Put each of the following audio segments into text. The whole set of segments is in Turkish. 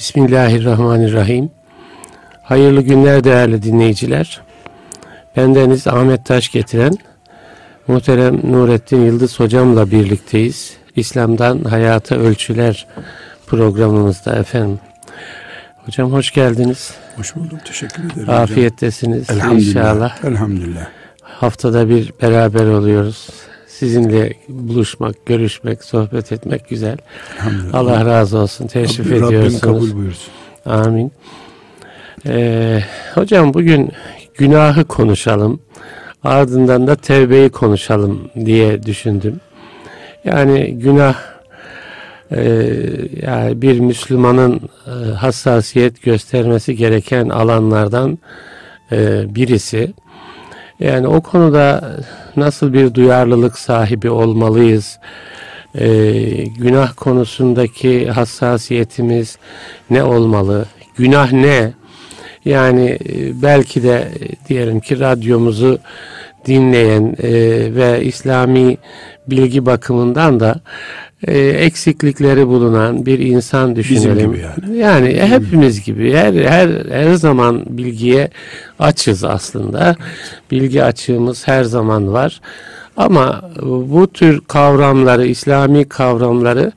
Bismillahirrahmanirrahim. Hayırlı günler değerli dinleyiciler. Bendeniz Ahmet Taş getiren muhterem Nurettin Yıldız hocamla birlikteyiz. İslam'dan Hayata Ölçüler programımızda efendim. Hocam hoş geldiniz. Hoş buldum. Teşekkür ederim. Afiyettesiniz Elhamdülillah. inşallah. Elhamdülillah. Haftada bir beraber oluyoruz. Sizinle buluşmak, görüşmek, sohbet etmek güzel. Allah razı olsun. Teşrif Rabbim, ediyorsunuz. Rabbim kabul buyursun. Amin. Ee, hocam bugün günahı konuşalım. Ardından da tevbeyi konuşalım diye düşündüm. Yani günah e, yani bir Müslümanın e, hassasiyet göstermesi gereken alanlardan e, birisi. Yani o konuda nasıl bir duyarlılık sahibi olmalıyız? Ee, günah konusundaki hassasiyetimiz ne olmalı? Günah ne? Yani e, belki de e, diyelim ki radyomuzu dinleyen e, ve İslami bilgi bakımından da e, eksiklikleri bulunan bir insan düşünelim. gibi yani. Yani hepimiz gibi her her her zaman bilgiye açız aslında. Bilgi açığımız her zaman var. Ama bu tür kavramları, İslami kavramları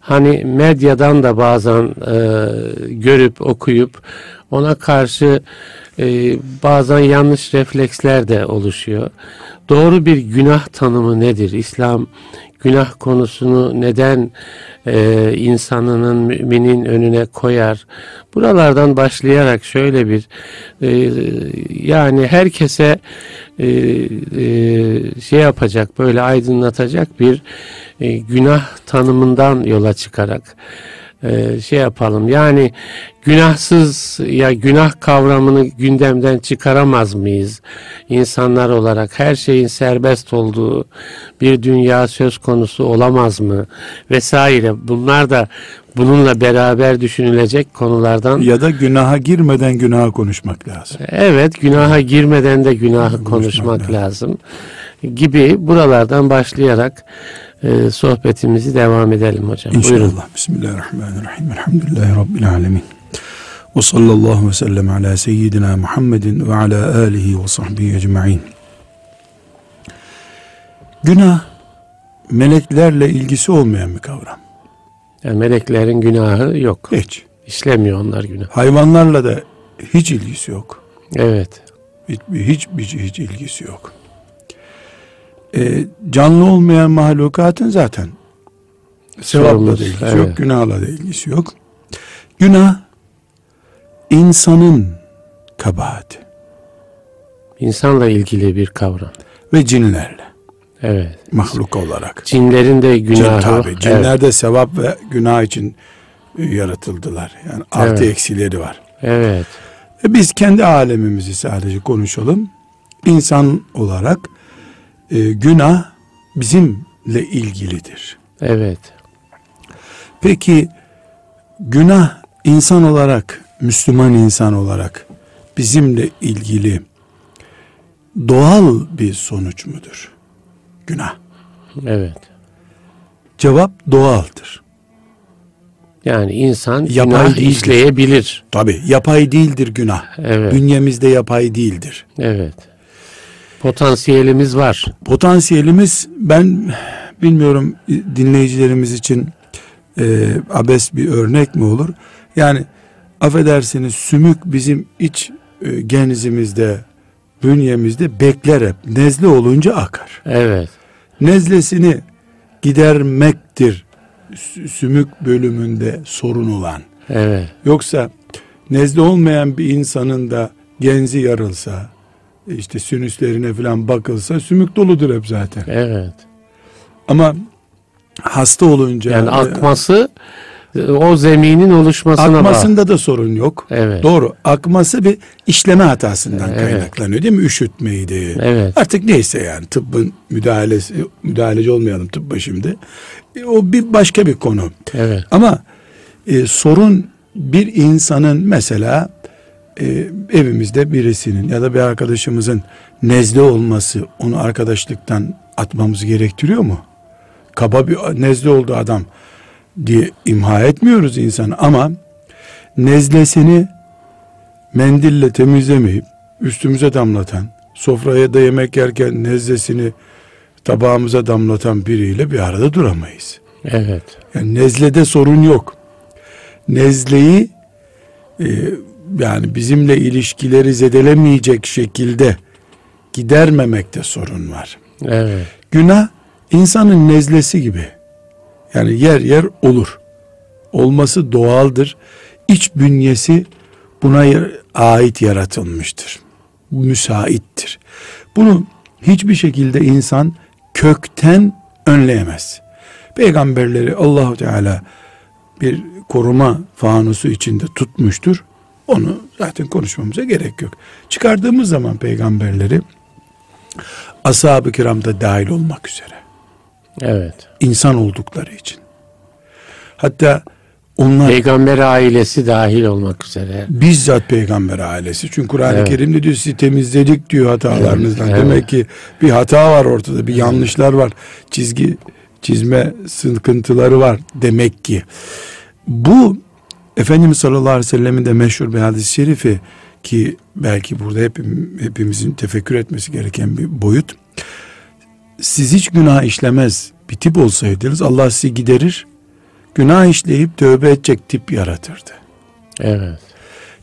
hani medyadan da bazen e, görüp okuyup ona karşı e, bazen yanlış refleksler de oluşuyor. Doğru bir günah tanımı nedir? İslam günah konusunu neden e, insanının müminin önüne koyar? Buralardan başlayarak şöyle bir e, yani herkese e, e, şey yapacak böyle aydınlatacak bir e, günah tanımından yola çıkarak e, şey yapalım. Yani günahsız ya günah kavramını gündemden çıkaramaz mıyız? İnsanlar olarak her şeyin serbest olduğu bir dünya söz konusu olamaz mı? Vesaire. Bunlar da bununla beraber düşünülecek konulardan. Ya da günaha girmeden günaha konuşmak lazım. Evet, günaha girmeden de günahı konuşmak, lazım. lazım. Gibi buralardan başlayarak e, sohbetimizi devam edelim hocam. İnşallah. Buyurun. Bismillahirrahmanirrahim. Elhamdülillahi Rabbil alemin. Ve sallallahu ve sellem ala seyyidina Muhammedin ve ala alihi ve sahbihi ecma'in. Günah meleklerle ilgisi olmayan bir kavram. Yani meleklerin günahı yok. Hiç. İşlemiyor onlar günah. Hayvanlarla da hiç ilgisi yok. Evet. Hiç, hiç, hiç, hiç ilgisi yok. Ee, canlı olmayan mahlukatın zaten sevapla da ilgisi evet. yok, günahla da ilgisi yok. Günah insanın kabahati İnsanla ilgili bir kavram. ve cinlerle Evet. mahluk olarak. Cinlerin de Cin, günahı. tabi, evet. cinler de sevap ve günah için e, yaratıldılar. Yani artı Evet. eksileri var. Evet. E biz kendi alemimizi sadece konuşalım. İnsan olarak e, günah bizimle ilgilidir. Evet. Peki günah insan olarak, Müslüman insan olarak bizimle ilgili doğal bir sonuç mudur? Günah. Evet. Cevap doğaldır. Yani insan Yapay günah değildir. işleyebilir. Tabi yapay değildir günah. Evet. Bünyemizde yapay değildir. Evet. Potansiyelimiz var. Potansiyelimiz ben bilmiyorum dinleyicilerimiz için e, abes bir örnek mi olur? Yani affedersiniz sümük bizim iç e, genizimizde, bünyemizde bekler hep. Nezle olunca akar. Evet. Nezlesini gidermektir sü- sümük bölümünde sorun olan. Evet. Yoksa nezle olmayan bir insanın da genzi yarılsa, işte sinüslerine falan bakılsa sümük doludur hep zaten. Evet. Ama hasta olunca Yani e, akması e, o zeminin oluşmasına bağlı. akmasında da sorun yok. Evet. Doğru. Akması bir işleme hatasından Evet. kaynaklanıyor değil mi? Üşütmeydi. Evet. Artık neyse yani tıbbın müdahalesi müdahaleci olmayalım tıbba şimdi. E, o bir başka bir konu. Evet. Ama e, sorun bir insanın mesela e, evimizde birisinin ya da bir arkadaşımızın nezle olması onu arkadaşlıktan atmamızı gerektiriyor mu? Kaba bir nezle oldu adam diye imha etmiyoruz insanı ama nezlesini mendille temizlemeyip üstümüze damlatan, sofraya da yemek yerken nezlesini tabağımıza damlatan biriyle bir arada duramayız. Evet. Yani nezlede sorun yok. Nezleyi e, yani bizimle ilişkileri zedelemeyecek şekilde gidermemekte sorun var. Evet. Günah insanın nezlesi gibi. Yani yer yer olur. Olması doğaldır. İç bünyesi buna ait yaratılmıştır. Müsaittir. Bunu hiçbir şekilde insan kökten önleyemez. Peygamberleri Allahu Teala bir koruma fanusu içinde tutmuştur. Onu zaten konuşmamıza gerek yok. Çıkardığımız zaman peygamberleri ashab-ı kiramda dahil olmak üzere Evet. insan oldukları için. Hatta onlar Peygamber ailesi dahil olmak üzere. bizzat peygamber ailesi. Çünkü Kur'an-ı Evet. Kerim'de diyor sizi temizledik diyor hatalarınızdan. Evet, evet. Demek ki bir hata var ortada, bir yanlışlar var. Çizgi çizme sıkıntıları var demek ki. Bu Efendimiz sallallahu aleyhi ve sellemin de meşhur bir hadis-i şerifi ki belki burada hepim, hepimizin tefekkür etmesi gereken bir boyut. Siz hiç günah işlemez bir tip olsaydınız Allah sizi giderir. Günah işleyip tövbe edecek tip yaratırdı. Evet.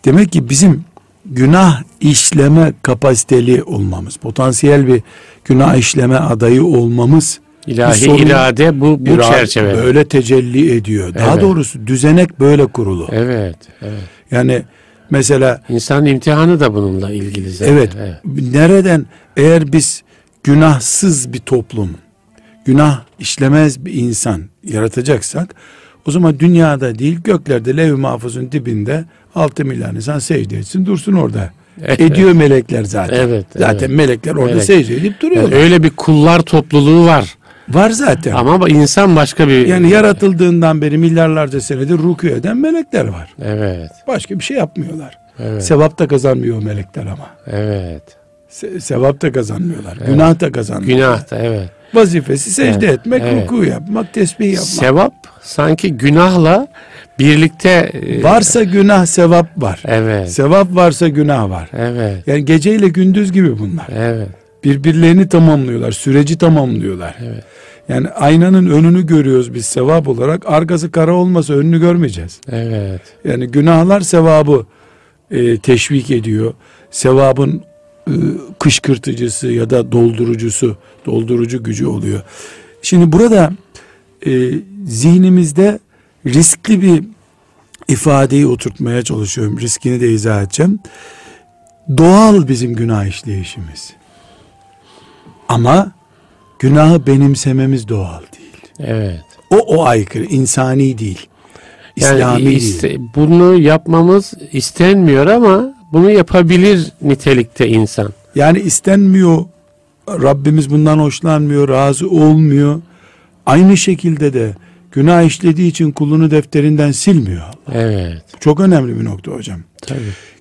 Demek ki bizim günah işleme kapasiteli olmamız, potansiyel bir günah işleme adayı olmamız İlahi Bir sorun- irade bu bu bir çerçevede. böyle tecelli ediyor. Daha Evet. doğrusu düzenek böyle kurulu. Evet. Evet. Yani mesela İnsanın imtihanı da bununla ilgili zaten. evet, nereden eğer biz günahsız bir toplum, günah işlemez bir insan yaratacaksak o zaman dünyada değil göklerde lev-i mahfuzun dibinde 6 milyar insan secde etsin dursun orada. Ediyor melekler zaten. Evet, Zaten evet. melekler orada Melek. secde edip duruyorlar. Yani öyle bir kullar topluluğu var. Var zaten. Ama insan başka bir yani yaratıldığından beri milyarlarca senedir ruku eden melekler var. Evet. Başka bir şey yapmıyorlar. Evet. Sevap da kazanmıyor o melekler ama. Evet. Se- sevap da kazanmıyorlar. Günah da kazanmıyorlar. Günah da evet. Vazifesi secde Evet, etmek, evet. ruku yapmak, tesbih yapmak. Sevap sanki günahla birlikte e, Varsa günah sevap var. Evet. Sevap varsa günah var. Evet. Yani geceyle gündüz gibi bunlar. Evet. Birbirlerini tamamlıyorlar, süreci tamamlıyorlar. Evet. Yani aynanın önünü görüyoruz biz sevap olarak. Arkası kara olmasa önünü görmeyeceğiz. Evet. Yani günahlar sevabı e, teşvik ediyor. Sevabın e, kışkırtıcısı ya da doldurucusu, doldurucu gücü oluyor. Şimdi burada e, zihnimizde riskli bir ifadeyi oturtmaya çalışıyorum. Riskini de izah edeceğim. Doğal bizim günah işleyişimiz. Ama günahı benimsememiz doğal değil. Evet. O o aykırı, insani değil. Yani İslami değil. iste- bunu yapmamız istenmiyor ama bunu yapabilir nitelikte insan. Yani istenmiyor. Rabbimiz bundan hoşlanmıyor, razı olmuyor. Aynı şekilde de günah işlediği için kulunu defterinden silmiyor. Evet. Çok önemli bir nokta hocam. Tabii.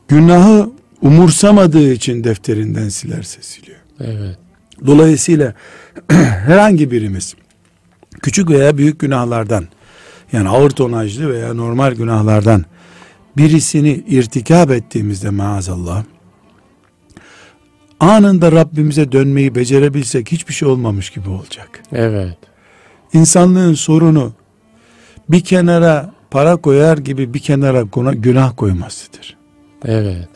Günahı umursamadığı için defterinden silerse siliyor. Evet. Dolayısıyla herhangi birimiz küçük veya büyük günahlardan yani ağır tonajlı veya normal günahlardan birisini irtikap ettiğimizde maazallah anında Rabbimize dönmeyi becerebilsek hiçbir şey olmamış gibi olacak. Evet. İnsanlığın sorunu bir kenara para koyar gibi bir kenara günah koymasıdır. Evet.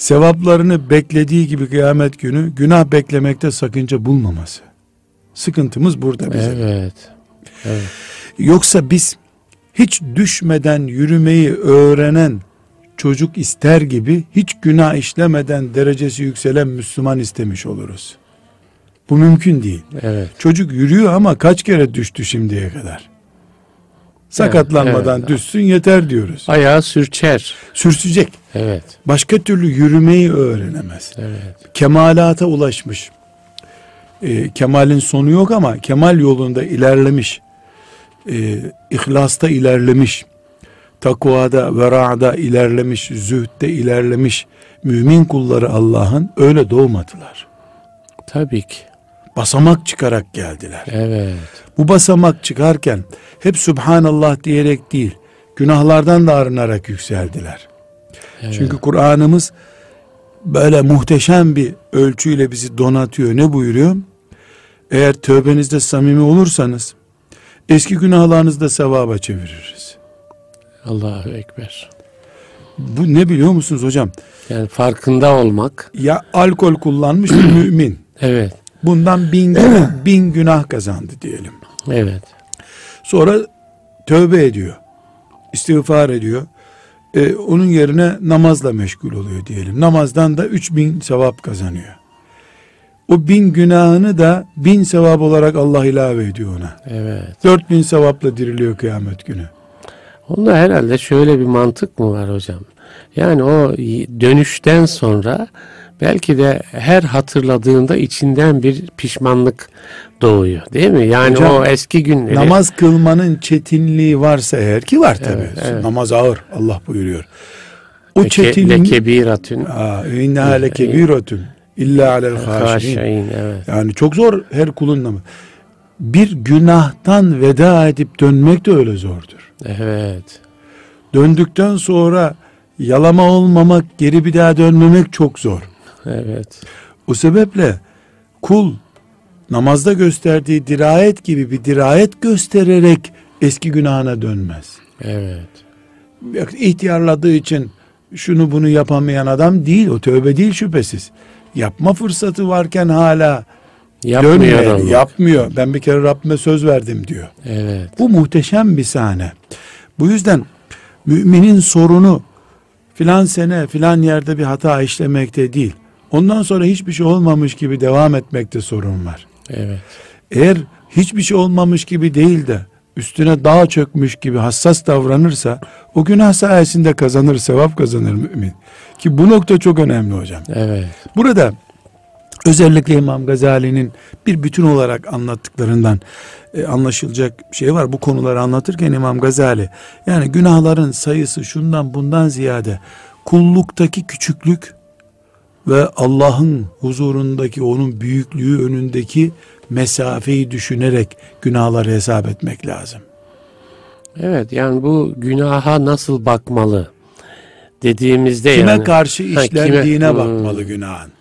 Sevaplarını beklediği gibi kıyamet günü günah beklemekte sakınca bulmaması. Sıkıntımız burada bizim. Evet. Evet. Yoksa biz hiç düşmeden yürümeyi öğrenen çocuk ister gibi hiç günah işlemeden derecesi yükselen Müslüman istemiş oluruz. Bu mümkün değil. Evet. Çocuk yürüyor ama kaç kere düştü şimdiye kadar? Sakatlanmadan evet. düşsün yeter diyoruz. Ayağı sürçer. Sürsecek. Evet. Başka türlü yürümeyi öğrenemez. Evet. kemalata ulaşmış. Ee, kemalin sonu yok ama kemal yolunda ilerlemiş. Ee, ihlasta ilerlemiş. Takvada, vera'da ilerlemiş, zühtte ilerlemiş. Mümin kulları Allah'ın öyle doğmadılar. Tabii ki. Basamak çıkarak geldiler. Evet. Bu basamak çıkarken hep Subhanallah diyerek değil, günahlardan da arınarak yükseldiler. Evet. Çünkü Kur'an'ımız böyle muhteşem bir ölçüyle bizi donatıyor. Ne buyuruyor? Eğer tövbenizde samimi olursanız eski günahlarınızı da sevaba çeviririz. Allahu Ekber. Bu ne biliyor musunuz hocam? Yani farkında olmak. Ya alkol kullanmış bir mümin. Evet. Bundan bin, günah, bin günah kazandı diyelim. Evet. Sonra tövbe ediyor. istiğfar ediyor. Ee, onun yerine namazla meşgul oluyor diyelim. Namazdan da üç bin sevap kazanıyor. O bin günahını da bin sevap olarak Allah ilave ediyor ona. Evet. Dört bin sevapla diriliyor kıyamet günü. Onda herhalde şöyle bir mantık mı var hocam? Yani o dönüşten sonra belki de her hatırladığında içinden bir pişmanlık doğuyor değil mi? Yani Hocam, o eski günleri. Namaz kılmanın çetinliği varsa eğer ki var tabi. Evet, evet. Namaz ağır Allah buyuruyor. O leke, çetinliği lekebiratün inneha lekebiratun illa alel haşin evet. Yani çok zor her kulun namazı. Bir günahtan veda edip dönmek de öyle zordur. Evet. Döndükten sonra yalama olmamak, geri bir daha dönmemek çok zor. Evet. O sebeple kul namazda gösterdiği dirayet gibi bir dirayet göstererek eski günahına dönmez. Evet. İhtiyarladığı için şunu bunu yapamayan adam değil. O tövbe değil şüphesiz. Yapma fırsatı varken hala Yapmıyor olmak. yapmıyor. Ben bir kere Rabbime söz verdim diyor. Evet. Bu muhteşem bir sahne. Bu yüzden müminin sorunu filan sene filan yerde bir hata işlemekte değil. Ondan sonra hiçbir şey olmamış gibi devam etmekte sorun var. Evet. Eğer hiçbir şey olmamış gibi değil de üstüne dağ çökmüş gibi hassas davranırsa o günah sayesinde kazanır, sevap kazanır mümin. Ki bu nokta çok önemli hocam. Evet. Burada özellikle İmam Gazali'nin bir bütün olarak anlattıklarından e, anlaşılacak şey var. Bu konuları anlatırken İmam Gazali yani günahların sayısı şundan bundan ziyade kulluktaki küçüklük ve Allah'ın huzurundaki onun büyüklüğü önündeki mesafeyi düşünerek günahları hesap etmek lazım. Evet yani bu günaha nasıl bakmalı dediğimizde Kime yani. karşı Ha, işlendiğine kime- bakmalı günahın.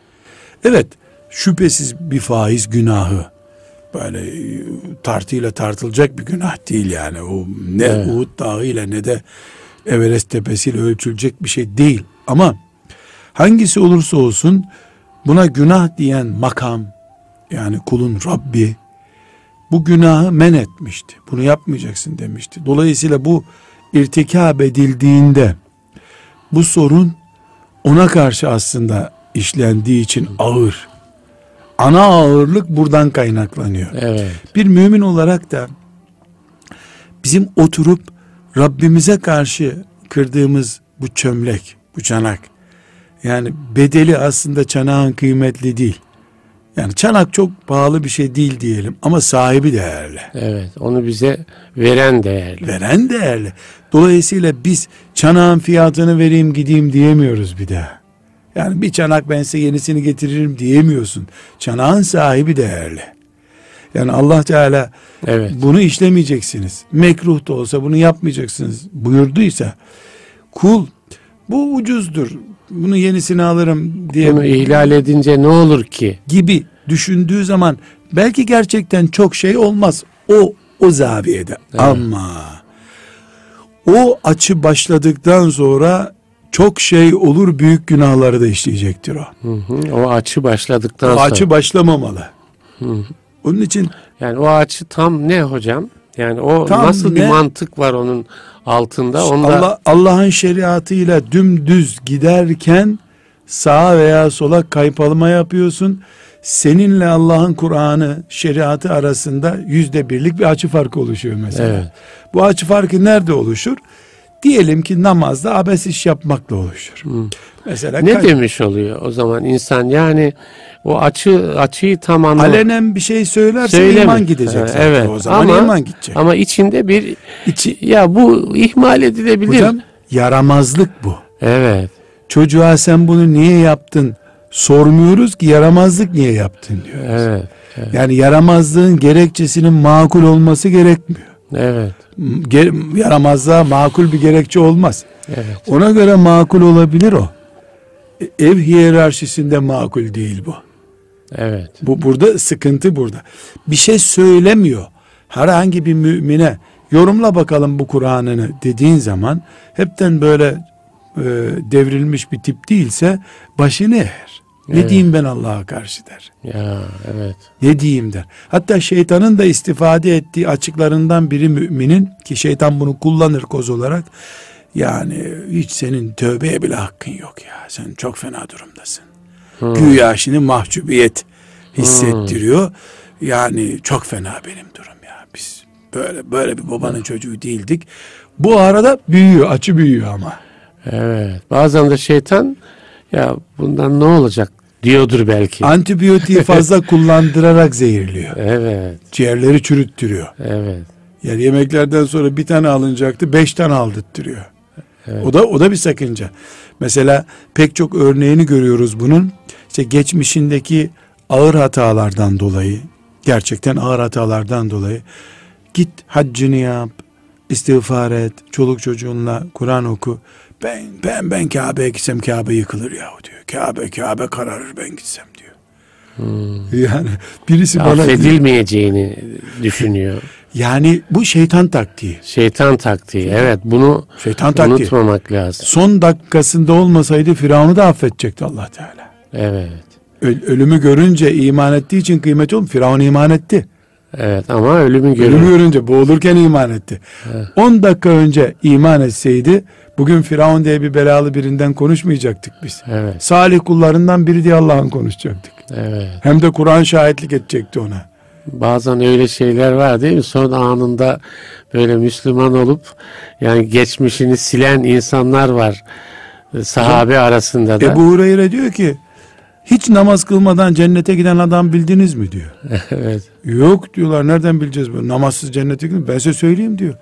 Evet şüphesiz bir faiz günahı böyle e, tartıyla tartılacak bir günah değil yani. O ne Evet. Uhud dağı ile ne de Everest tepesiyle ölçülecek bir şey değil. Ama hangisi olursa olsun buna günah diyen makam yani kulun Rabbi bu günahı men etmişti. Bunu yapmayacaksın demişti. Dolayısıyla bu irtikab edildiğinde bu sorun ona karşı aslında işlendiği için ağır. Ana ağırlık buradan kaynaklanıyor. Evet. Bir mümin olarak da bizim oturup Rabbimize karşı kırdığımız bu çömlek, bu çanak yani bedeli aslında çanağın kıymetli değil. Yani çanak çok pahalı bir şey değil diyelim ama sahibi değerli. Evet. Onu bize veren değerli. Veren değerli. Dolayısıyla biz çanağın fiyatını vereyim gideyim diyemiyoruz bir daha. Yani bir çanak ben size yenisini getiririm diyemiyorsun. Çanağın sahibi değerli. Yani Allah Teala Evet. bunu işlemeyeceksiniz. Mekruh da olsa bunu yapmayacaksınız buyurduysa kul bu ucuzdur. Bunu yenisini alırım diye Bunu ihlal edince ne olur ki? gibi düşündüğü zaman belki gerçekten çok şey olmaz. O o zaviyede. Ama o açı başladıktan sonra çok şey olur büyük günahları da işleyecektir o. Hı hı. O açı başladıktan O sonra. açı başlamamalı. Onun için Yani o açı tam ne hocam? Yani o Tam nasıl bir ne? mantık var onun altında? Onu da Allah Allah'ın şeriatıyla dümdüz giderken sağa veya sola kaypalama yapıyorsun. Seninle Allah'ın Kur'an'ı, şeriatı arasında yüzde birlik bir açı farkı oluşuyor mesela. Evet. Bu açı farkı nerede oluşur? Diyelim ki namazda abes iş yapmakla oluşur. Mesela ne demiş oluyor o zaman insan? Yani o açı açıyı tam anlam alenen bir şey söylerse Söyleme. iman gidecek Ha, zaten. evet. O zaman Ama- iman gidecek. ama içinde bir İçi, ya bu ihmal edilebilir. hocam yaramazlık bu. Evet. Çocuğa sen bunu niye yaptın sormuyoruz ki yaramazlık niye yaptın diyoruz. Evet. evet. Yani yaramazlığın gerekçesinin makul olması gerekmiyor. Evet. Yaramazlığa makul bir gerekçe olmaz. Evet. Ona göre makul olabilir o. E, Ev hiyerarşisinde makul değil bu. Evet. Bu burada sıkıntı burada. Bir şey söylemiyor. Herhangi bir mümine yorumla bakalım bu Kur'an'ını dediğin zaman hepten böyle e, devrilmiş bir tip değilse başını eğer. Ne Evet. diyeyim ben Allah'a karşı der. Ya evet. Ne diyeyim der. Hatta şeytanın da istifade ettiği açıklarından biri müminin ki şeytan bunu kullanır koz olarak. Yani hiç senin tövbeye bile hakkın yok ya. Sen çok fena durumdasın. Hmm. Güya şimdi mahcubiyet hissettiriyor. Yani çok fena benim durum ya. Biz böyle böyle bir babanın çocuğu değildik. Bu arada büyüyor, açı büyüyor ama. Evet. Bazen de şeytan ya bundan ne olacak diyordur belki. Antibiyotiği fazla kullandırarak zehirliyor. Evet. Ciğerleri çürüttürüyor. Evet. Yani yemeklerden sonra bir tane alınacaktı, beş tane aldırttırıyor. Evet. O da o da bir sakınca. Mesela pek çok örneğini görüyoruz bunun. İşte geçmişindeki ağır hatalardan dolayı, gerçekten ağır hatalardan dolayı git haccını yap, istiğfar et, çoluk çocuğunla Kur'an oku. Ben ben ben Kabe'ye gitsem Kabe yıkılır yahu diyor. Kabe Kabe kararır ben gitsem diyor. Yani birisi bana Affedilmeyeceğini düşünüyor. yani bu şeytan taktiği. Şeytan taktiği. Evet bunu Şeytan taktiği. unutmamak lazım. Son dakikasında olmasaydı Firavun'u da affedecekti Allah Teala. Evet. Öl- ölümü görünce iman ettiği için kıymeti oldu. Firavun iman etti. Evet ama ölümü Ölümü görüyor. görünce boğulurken iman etti. 10 dakika önce iman etseydi bugün Firavun diye bir belalı birinden konuşmayacaktık biz. Evet. Salih kullarından biri diye Allah'ın konuşacaktık. Evet. Hem de Kur'an şahitlik edecekti ona. Bazen öyle şeyler var değil mi? Son anında böyle Müslüman olup yani geçmişini silen insanlar var. Sahabe arasında da. Ebu Hureyre diyor ki hiç namaz kılmadan cennete giden adam bildiniz mi diyor. evet. Yok diyorlar nereden bileceğiz bu namazsız cennete gidiyor. Ben size söyleyeyim diyor.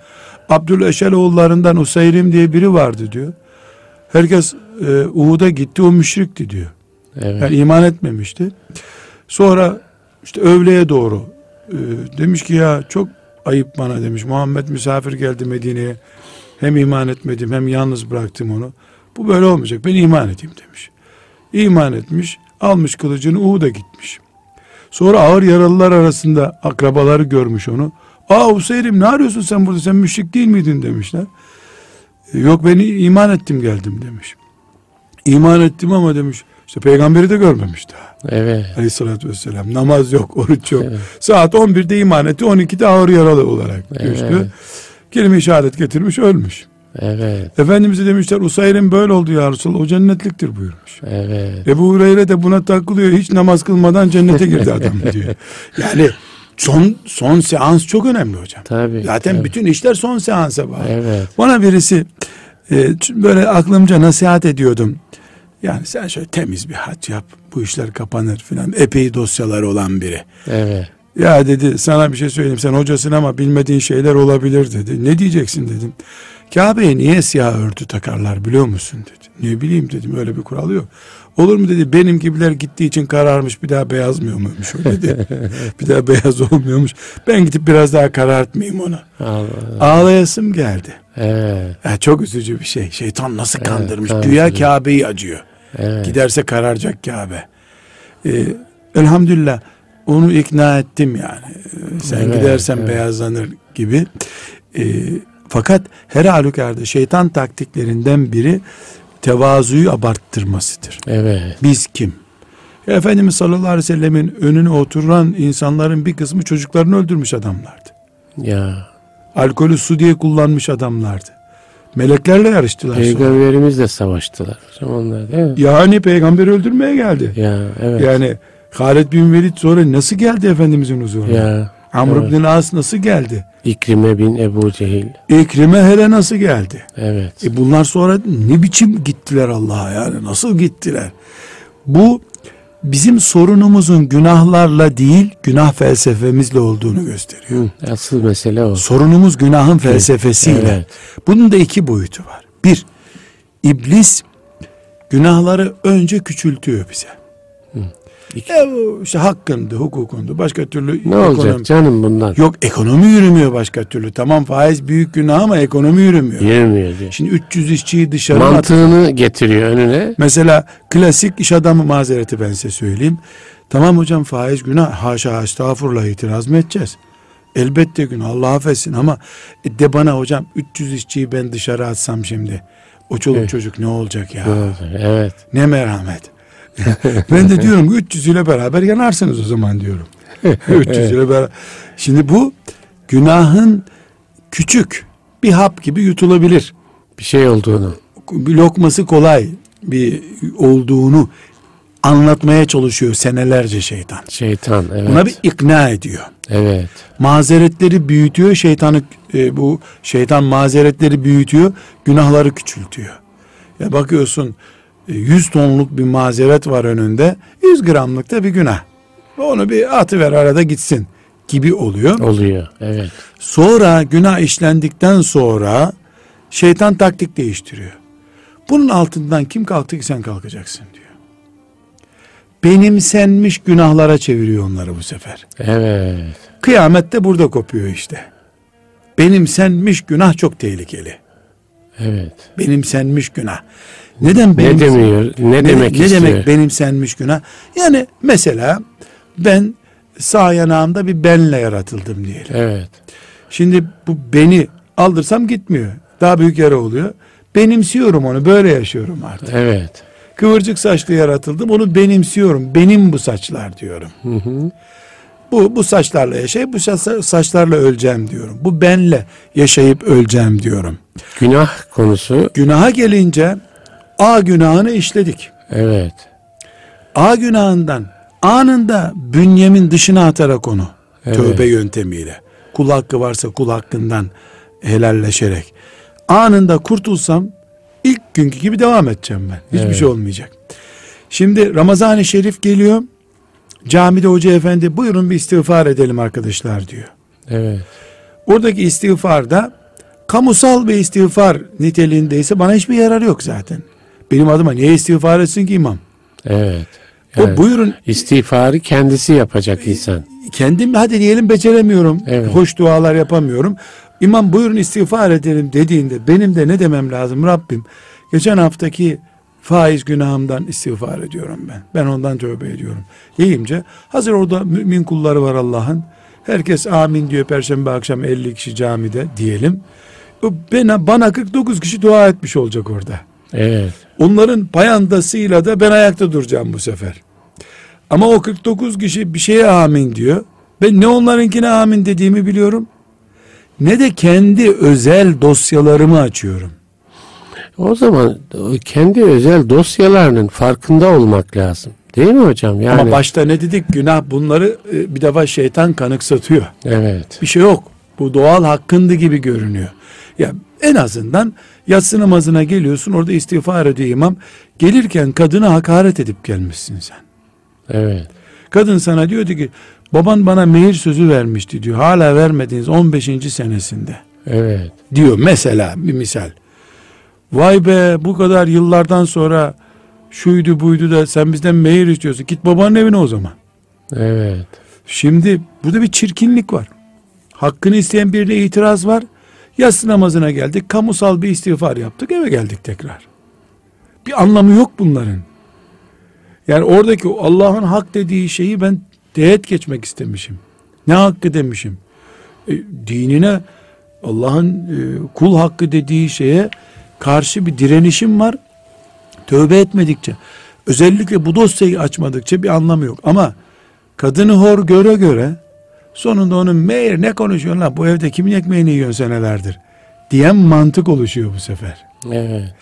Abdüleşel oğullarından Usayrim diye biri vardı diyor. Herkes e, Uhud'a gitti o müşrikti diyor. Evet. Yani iman etmemişti. Sonra işte öğleye doğru e, demiş ki ya çok ayıp bana demiş. Muhammed misafir geldi Medine'ye. Hem iman etmedim hem yalnız bıraktım onu. Bu böyle olmayacak. Ben iman edeyim demiş. İman etmiş. Almış kılıcını Uhud'a gitmiş. Sonra ağır yaralılar arasında akrabaları görmüş onu. Aa Hüseyin'im ne arıyorsun sen burada sen müşrik değil miydin demişler. "E, Yok ben iman ettim geldim demiş. İman ettim ama demiş işte peygamberi de görmemiş daha. Evet. Aleyhissalatü vesselam namaz yok oruç yok. Evet. Saat 11'de iman etti 12'de ağır yaralı olarak Evet. düştü. Kelime işaret getirmiş ölmüş. Evet. Efendimiz'e demişler Usayr'in böyle oldu ya Resulallah o cennetliktir buyurmuş. Evet. Ebu Hureyre de buna takılıyor. Hiç namaz kılmadan cennete girdi adam diyor. Yani son son seans çok önemli hocam. Tabii. Zaten tabii. bütün işler son seansa bağlı. Evet. Bana birisi e, böyle aklımca nasihat ediyordum. Yani sen şöyle temiz bir hac yap. Bu işler kapanır filan. Epey dosyaları olan biri. Evet. Ya dedi sana bir şey söyleyeyim. Sen hocasın ama bilmediğin şeyler olabilir dedi. Ne diyeceksin dedim. Kabe'ye niye siyah örtü takarlar biliyor musun dedi. Ne bileyim dedim öyle bir kural yok. Olur mu dedi benim gibiler gittiği için kararmış bir daha beyazmıyor muymuş o dedi. bir daha beyaz olmuyormuş. Ben gidip biraz daha karartmayayım onu. Allah. Ağlayasım geldi. Evet. Ya çok üzücü bir şey. Şeytan nasıl Evet, kandırmış. evet, Güya. Kabe'yi acıyor. Evet. Giderse kararacak Kabe. Ee, elhamdülillah onu ikna ettim yani. Ee, sen Evet, gidersen evet. beyazlanır gibi. Ee, fakat her halükarda şeytan taktiklerinden biri tevazuyu abarttırmasıdır. Evet. Biz kim? Efendimiz sallallahu aleyhi ve sellemin önüne oturan insanların bir kısmı çocuklarını öldürmüş adamlardı. Ya. Alkolü su diye kullanmış adamlardı. Meleklerle yarıştılar. Peygamberimizle savaştılar. Onlar değil mi? Yani peygamberi öldürmeye geldi. Ya. Evet. Yani Halid bin Velid sonra nasıl geldi Efendimizin huzuruna? Ya. Amr evet. bin As nasıl geldi? İkrime bin Ebu Cehil. İkrime hele nasıl geldi? Evet. E bunlar sonra ne biçim gittiler Allah'a yani nasıl gittiler? Bu bizim sorunumuzun günahlarla değil günah felsefemizle olduğunu gösteriyor. Hı, asıl mesele o. Sorunumuz günahın felsefesiyle. Evet. Bunun da iki boyutu var. Bir, iblis günahları önce küçültüyor bize. İki- E, işte hakkındı, hukukundu. Başka türlü Ne ekonomi- olacak canım bundan? Yok ekonomi yürümüyor başka türlü. Tamam faiz büyük günah ama ekonomi yürümüyor. Yürümüyor diyor. Şimdi 300 işçiyi dışarı at. Mantığını getiriyor önüne. Mesela klasik iş adamı mazereti ben size söyleyeyim. Tamam hocam faiz günah. Haşa estağfurullah itiraz mı edeceğiz? Elbette günah Allah affetsin ama e, de bana hocam 300 işçiyi ben dışarı atsam şimdi. O çoluk Evet. çocuk ne olacak ya? Olacak? Evet. Ne merhamet. ben de diyorum ki 300 ile beraber yanarsınız o zaman diyorum. 300 ile beraber. Şimdi bu günahın küçük bir hap gibi yutulabilir. Bir şey olduğunu. Bir lokması kolay bir olduğunu anlatmaya çalışıyor senelerce şeytan. Şeytan. Evet. Buna bir ikna ediyor. Evet. Mazeretleri büyütüyor, şeytanı e, bu şeytan mazeretleri büyütüyor, günahları küçültüyor. Ya bakıyorsun 100 tonluk bir mazeret var önünde, 100 gramlık da bir günah. Onu bir atıver arada gitsin gibi oluyor. Oluyor. Evet. Sonra günah işlendikten sonra şeytan taktik değiştiriyor. Bunun altından kim kalktı ki sen kalkacaksın diyor. Benimsenmiş günahlara çeviriyor onları bu sefer. Evet. Kıyamette burada kopuyor işte. Benimsenmiş günah çok tehlikeli. Evet. Benimsenmiş günah. Neden Ne benim, demiyor? Ne, ne, demek ne istiyor? demek benimsenmiş günah? Yani mesela ben sağ yanağımda bir benle yaratıldım diyelim. Evet. Şimdi bu beni aldırsam gitmiyor. Daha büyük yara oluyor. Benimsiyorum onu böyle yaşıyorum artık. Evet. Kıvırcık saçlı yaratıldım onu benimsiyorum. Benim bu saçlar diyorum. Hı hı. Bu, bu saçlarla yaşayıp bu sa- saçlarla öleceğim diyorum. Bu benle yaşayıp öleceğim diyorum. Günah konusu. Günaha gelince A günahını işledik. Evet. A günahından anında bünyemin dışına atarak onu Evet. tövbe yöntemiyle kul hakkı varsa kul hakkından helalleşerek anında kurtulsam ilk günkü gibi devam edeceğim ben. Hiçbir Evet. şey olmayacak. Şimdi Ramazan-ı Şerif geliyor. Camide hoca efendi buyurun bir istiğfar edelim arkadaşlar diyor. Evet. Oradaki istiğfarda kamusal bir istiğfar niteliğindeyse bana hiçbir yararı yok zaten. Benim adıma niye istiğfar etsin ki imam? Evet. O Yani buyurun istiğfarı kendisi yapacak insan. kendim hadi diyelim beceremiyorum. Evet. Hoş dualar yapamıyorum. İmam buyurun istiğfar edelim dediğinde benim de ne demem lazım Rabbim? Geçen haftaki faiz günahımdan istiğfar ediyorum ben. Ben ondan tövbe ediyorum. Deyince hazır orada mümin kulları var Allah'ın. Herkes amin diyor perşembe akşam 50 kişi camide diyelim. O Bana, bana 49 kişi dua etmiş olacak orada. Evet. Onların payandasıyla da ben ayakta duracağım bu sefer. Ama o 49 kişi bir şeye amin diyor. Ben ne onlarınkine amin dediğimi biliyorum. Ne de kendi özel dosyalarımı açıyorum. O zaman kendi özel dosyalarının farkında olmak lazım. Değil mi hocam? Yani Ama başta ne dedik? Günah bunları e, bir defa şeytan kanıksatıyor. evet. Bir şey yok. Bu doğal hakkındı gibi görünüyor. Ya en azından yatsı namazına geliyorsun orada istiğfar ediyor imam. Gelirken kadına hakaret edip gelmişsin sen. Evet. Kadın sana diyordu ki baban bana mehir sözü vermişti diyor. Hala vermediniz 15. senesinde Evet. diyor mesela bir misal. Vay be bu kadar yıllardan sonra şuydu buydu da sen bizden mehir istiyorsun. Git babanın evine o zaman. Evet. Şimdi burada bir çirkinlik var. Hakkını isteyen birine itiraz var. Yatsı namazına geldik. Kamusal bir istiğfar yaptık. Eve geldik tekrar. Bir anlamı yok bunların. Yani oradaki Allah'ın hak dediği şeyi ben teğet geçmek istemişim. Ne hakkı demişim? E, dinine Allah'ın e, kul hakkı dediği şeye karşı bir direnişim var. Tövbe etmedikçe özellikle bu dosyayı açmadıkça bir anlamı yok. Ama kadını hor göre göre sonunda onun meğer ne konuşuyorsun lan bu evde kimin ekmeğini yiyorsun senelerdir diyen mantık oluşuyor bu sefer. Evet.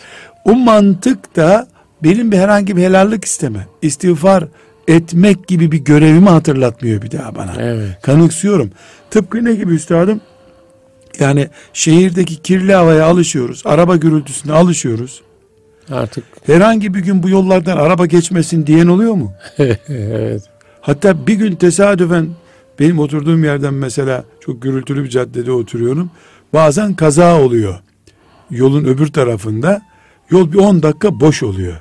O mantık da benim bir herhangi bir helallik isteme, istiğfar etmek gibi bir görevimi hatırlatmıyor bir daha bana. Evet. Kanıksıyorum. Tıpkı ne gibi üstadım? Yani şehirdeki kirli havaya alışıyoruz. Araba gürültüsüne alışıyoruz. Artık Herhangi bir gün bu yollardan araba geçmesin diyen oluyor mu? evet. Hatta bir gün tesadüfen benim oturduğum yerden mesela çok gürültülü bir caddede oturuyorum. Bazen kaza oluyor. Yolun öbür tarafında yol bir 10 dakika boş oluyor.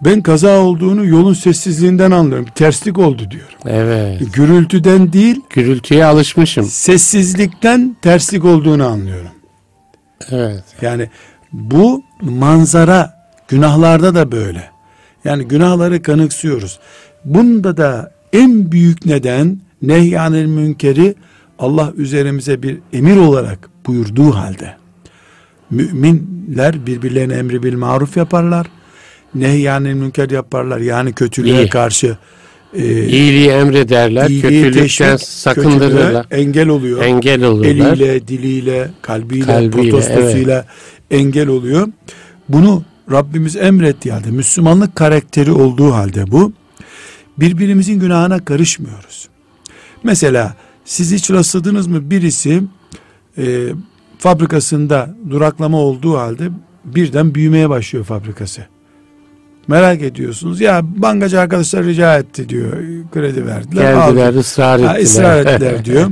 Ben kaza olduğunu yolun sessizliğinden anlıyorum. Terslik oldu diyorum. Evet. Gürültüden değil, Gürültüye alışmışım. sessizlikten terslik olduğunu anlıyorum. Evet. Yani bu manzara günahlarda da böyle. Yani günahları kanıksıyoruz. Bunda da en büyük neden nehyanil münkeri Allah üzerimize bir emir olarak buyurduğu halde müminler birbirlerine emri bil maruf yaparlar. Nehyanil münker yaparlar. Yani kötülüğe İyi. karşı e, İyiliği emrederler, iyiliği kötülükten teşvik, sakındırırlar. engel oluyor. Engel olurlar. Eliyle, diliyle, kalbiyle, Kalbiyle, protestosuyla engel oluyor. Bunu Rabbimiz emretti halde, Müslümanlık karakteri olduğu halde bu, birbirimizin günahına karışmıyoruz. Mesela siz hiç rastladınız mı birisi e, fabrikasında duraklama olduğu halde birden büyümeye başlıyor fabrikası. Merak ediyorsunuz. Ya bankacı arkadaşlar rica etti diyor. Kredi verdiler. Geldiler, aldık. ısrar Ha, ettiler. ısrar ettiler diyor.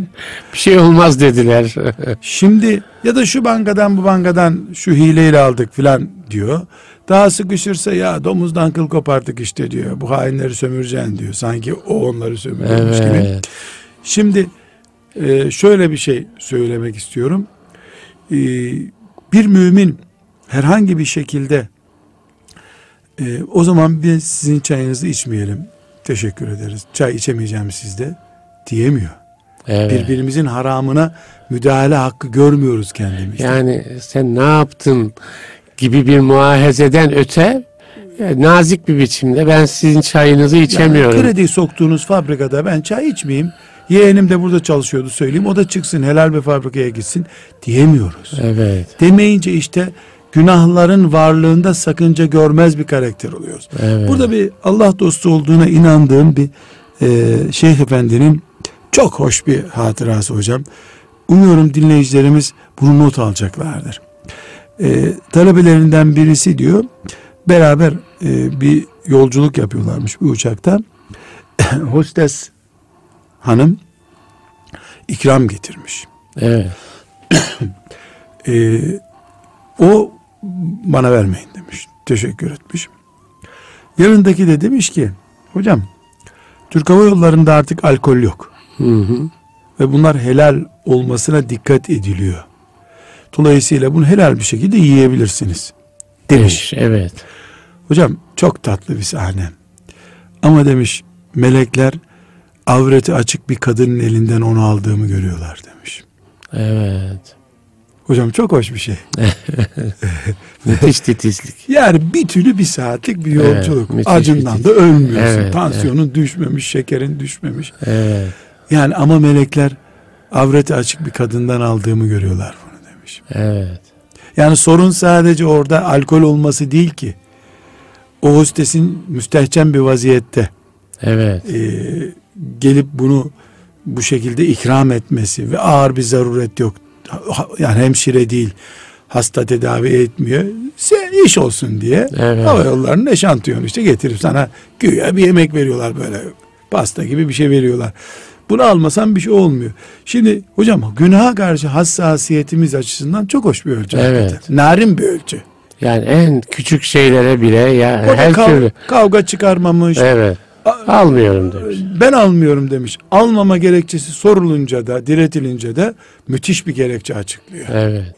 Bir şey olmaz dediler. Şimdi ya da şu bankadan bu bankadan şu hileyle aldık filan diyor. Daha sıkışırsa ya domuzdan kıl kopardık işte diyor. Bu hainleri sömüreceksin diyor. Sanki o onları sömürüyormuş gibi. Şimdi e, şöyle bir şey söylemek istiyorum. E, bir mümin herhangi bir şekilde e, o zaman biz sizin çayınızı içmeyelim. Teşekkür ederiz. Çay içemeyeceğim sizde diyemiyor. Evet. Birbirimizin haramına müdahale hakkı görmüyoruz kendimizde. Yani sen ne yaptın gibi bir muahezeden öte e, nazik bir biçimde ben sizin çayınızı içemiyorum. Yani kredi soktuğunuz fabrikada ben çay içmeyeyim. Yeğenim de burada çalışıyordu söyleyeyim. O da çıksın helal bir fabrikaya gitsin diyemiyoruz. Evet. Demeyince işte günahların varlığında sakınca görmez bir karakter oluyoruz. Evet. Burada bir Allah dostu olduğuna inandığım bir e, Şeyh Efendi'nin çok hoş bir hatırası hocam. Umuyorum dinleyicilerimiz bunu not alacaklardır. E, talebelerinden birisi diyor beraber e, bir yolculuk yapıyorlarmış bir uçakta. Hostes hanım ikram getirmiş. Evet. E, o bana vermeyin demiş. Teşekkür etmiş. Yanındaki de demiş ki hocam Türk Hava Yolları'nda artık alkol yok. Hı hı. Ve bunlar helal olmasına dikkat ediliyor. Dolayısıyla bunu helal bir şekilde yiyebilirsiniz. Demiş. Evet. Hocam çok tatlı bir sahne. Ama demiş melekler avreti açık bir kadının elinden onu aldığımı görüyorlar demiş. Evet. Hocam çok hoş bir şey. Müthiş titizlik. Yani bir türlü bir saatlik bir Evet, yolculuk. müthiş, Acından da ölmüyorsun. Evet, Tansiyonun düşmemiş, şekerin düşmemiş. Evet. Yani ama melekler avreti açık bir kadından aldığımı görüyorlar bunu demiş. Evet. Yani sorun sadece orada alkol olması değil ki. O hostesin müstehcen bir vaziyette Evet. e, gelip bunu bu şekilde ikram etmesi ve ağır bir zaruret yok. Yani hemşire değil, hasta tedavi etmiyor. Sen iş olsun diye Evet. hava yollarının eşantiyonu işte getirip sana güya bir yemek veriyorlar böyle pasta gibi bir şey veriyorlar. Bunu almasan bir şey olmuyor. Şimdi hocam günaha karşı hassasiyetimiz açısından çok hoş bir ölçü. Evet. hakikaten. Narin bir ölçü. Yani en küçük şeylere bile ya da her kav- türlü. kavga çıkarmamış. Evet. Almıyorum demiş. Ben almıyorum demiş. Almama gerekçesi sorulunca da diretilince de müthiş bir gerekçe açıklıyor. Evet.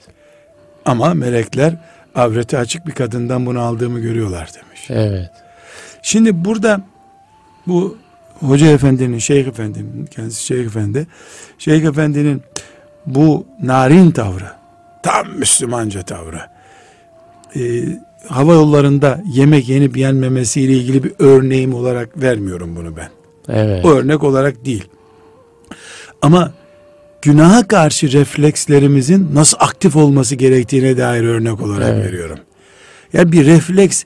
Ama melekler avreti açık bir kadından bunu aldığımı görüyorlar demiş. Evet. Şimdi burada bu Hoca Efendi'nin, Şeyh Efendi'nin, kendisi Şeyh Efendi, Şeyh Efendi'nin bu narin tavrı, tam Müslümanca tavrı, e, hava yollarında yemek yenip yenmemesiyle ilgili bir örneğim olarak vermiyorum bunu ben. Evet. O örnek olarak değil. Ama günaha karşı reflekslerimizin nasıl aktif olması gerektiğine dair örnek olarak Evet. veriyorum. Ya bir refleks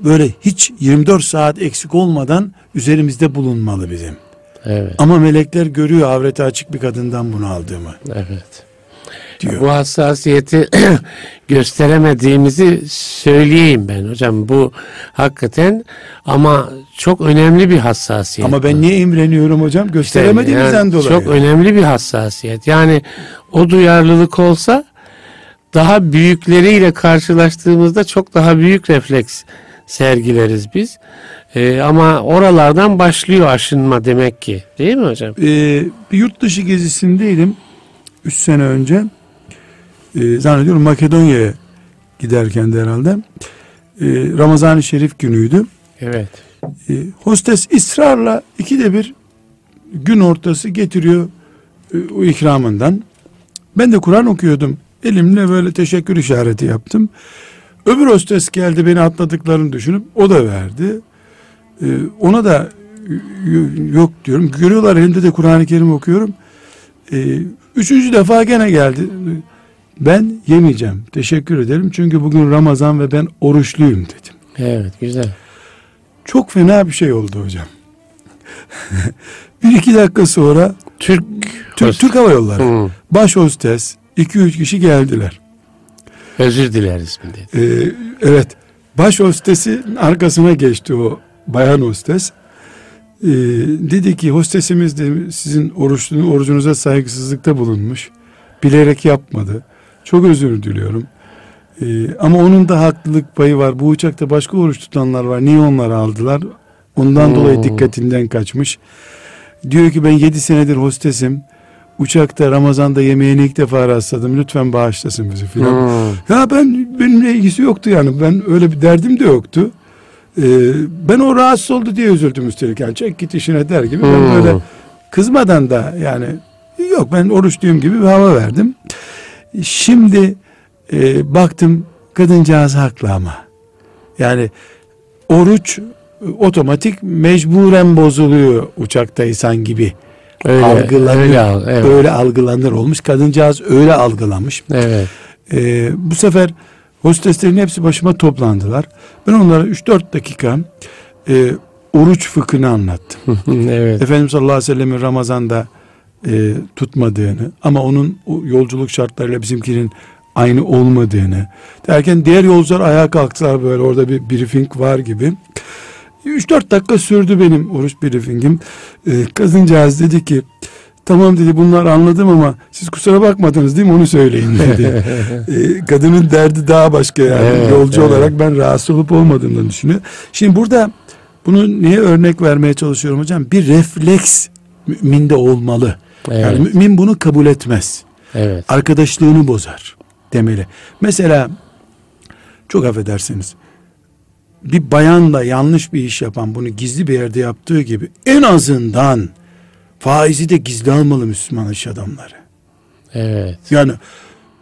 böyle hiç 24 saat eksik olmadan üzerimizde bulunmalı bizim. Evet. Ama melekler görüyor avreti açık bir kadından bunu aldığımı Evet. Diyor. Bu hassasiyeti gösteremediğimizi söyleyeyim ben hocam. Bu hakikaten ama çok önemli bir hassasiyet. Ama ben bu. niye imreniyorum hocam? İşte Gösteremediğimizden yani dolayı. Çok önemli bir hassasiyet. Yani o duyarlılık olsa daha büyükleriyle karşılaştığımızda çok daha büyük refleks sergileriz biz. Ee, ama oralardan başlıyor aşınma demek ki. Değil mi hocam? Ee, bir yurt dışı gezisindeydim. 3 sene önce. Ee, zannediyorum Makedonya'ya giderken de herhalde. Ee, Ramazan-ı Şerif günüydü. Evet. Ee, hostes ısrarla ikide bir gün ortası getiriyor e, o ikramından. Ben de Kur'an okuyordum. Elimle böyle teşekkür işareti yaptım. Öbür hostes geldi beni atladıklarını düşünüp o da verdi. Ee, ona da y- yok diyorum. Görüyorlar elimde de Kur'an-ı Kerim okuyorum. Ee, üçüncü defa gene geldi. Ben yemeyeceğim. Teşekkür ederim. Çünkü bugün Ramazan ve ben oruçluyum dedim. Evet güzel. Çok fena bir şey oldu hocam. bir iki dakika sonra Türk Türk, host- Türk Hava Yolları Hı, baş hostes 2-3 kişi geldiler. özür dileriz mi dedi. Ee, evet baş hostesin arkasına geçti o bayan hostes. Ee, dedi ki hostesimiz de sizin oruçlu, orucunuza saygısızlıkta bulunmuş. Bilerek yapmadı. Çok özür diliyorum. Ee, ama onun da haklılık payı var. Bu uçakta başka oruç tutanlar var. Niye onları aldılar? Ondan Hmm. dolayı dikkatinden kaçmış. Diyor ki ben 7 senedir hostesim. Uçakta Ramazan'da yemeğini ilk defa rastladım. Lütfen bağışlasın bizi filan. Hı, Ya ben benimle ilgisi yoktu yani. Ben öyle bir derdim de yoktu. Ee, ben o rahatsız oldu diye üzüldüm üstelik. Yani çek git işine der gibi. Ben hı. böyle kızmadan da yani yok ben oruçluyum gibi bir hava verdim. Şimdi e, baktım kadıncağız haklı ama. Yani oruç e, otomatik mecburen bozuluyor uçaktaysan gibi. Öyle, algılanır. öyle evet. Öyle algılanır olmuş. Kadıncağız öyle algılamış. Evet. Ee, bu sefer hosteslerin hepsi başıma toplandılar. Ben onlara 3-4 dakika e, oruç fıkhını anlattım. evet. Efendimiz sallallahu aleyhi ve sellem'in Ramazan'da e, tutmadığını ama onun yolculuk şartlarıyla bizimkinin aynı olmadığını derken diğer yolcular ayağa kalktılar böyle orada bir briefing var gibi. 3-4 dakika sürdü benim oruç briefingim. E, kadıncağız dedi ki tamam dedi bunlar anladım ama siz kusura bakmadınız değil mi onu söyleyin dedi. E, kadının derdi daha başka yani Evet, yolcu evet. olarak ben rahatsız olup olmadığımdan düşünüyor. Şimdi burada bunu niye örnek vermeye çalışıyorum hocam? Bir refleks müminde olmalı. Evet. Yani mümin bunu kabul etmez. evet. Arkadaşlığını bozar demeli. Mesela çok affedersiniz bir bayanla yanlış bir iş yapan bunu gizli bir yerde yaptığı gibi en azından faizi de gizli almalı Müslüman iş adamları. Evet. Yani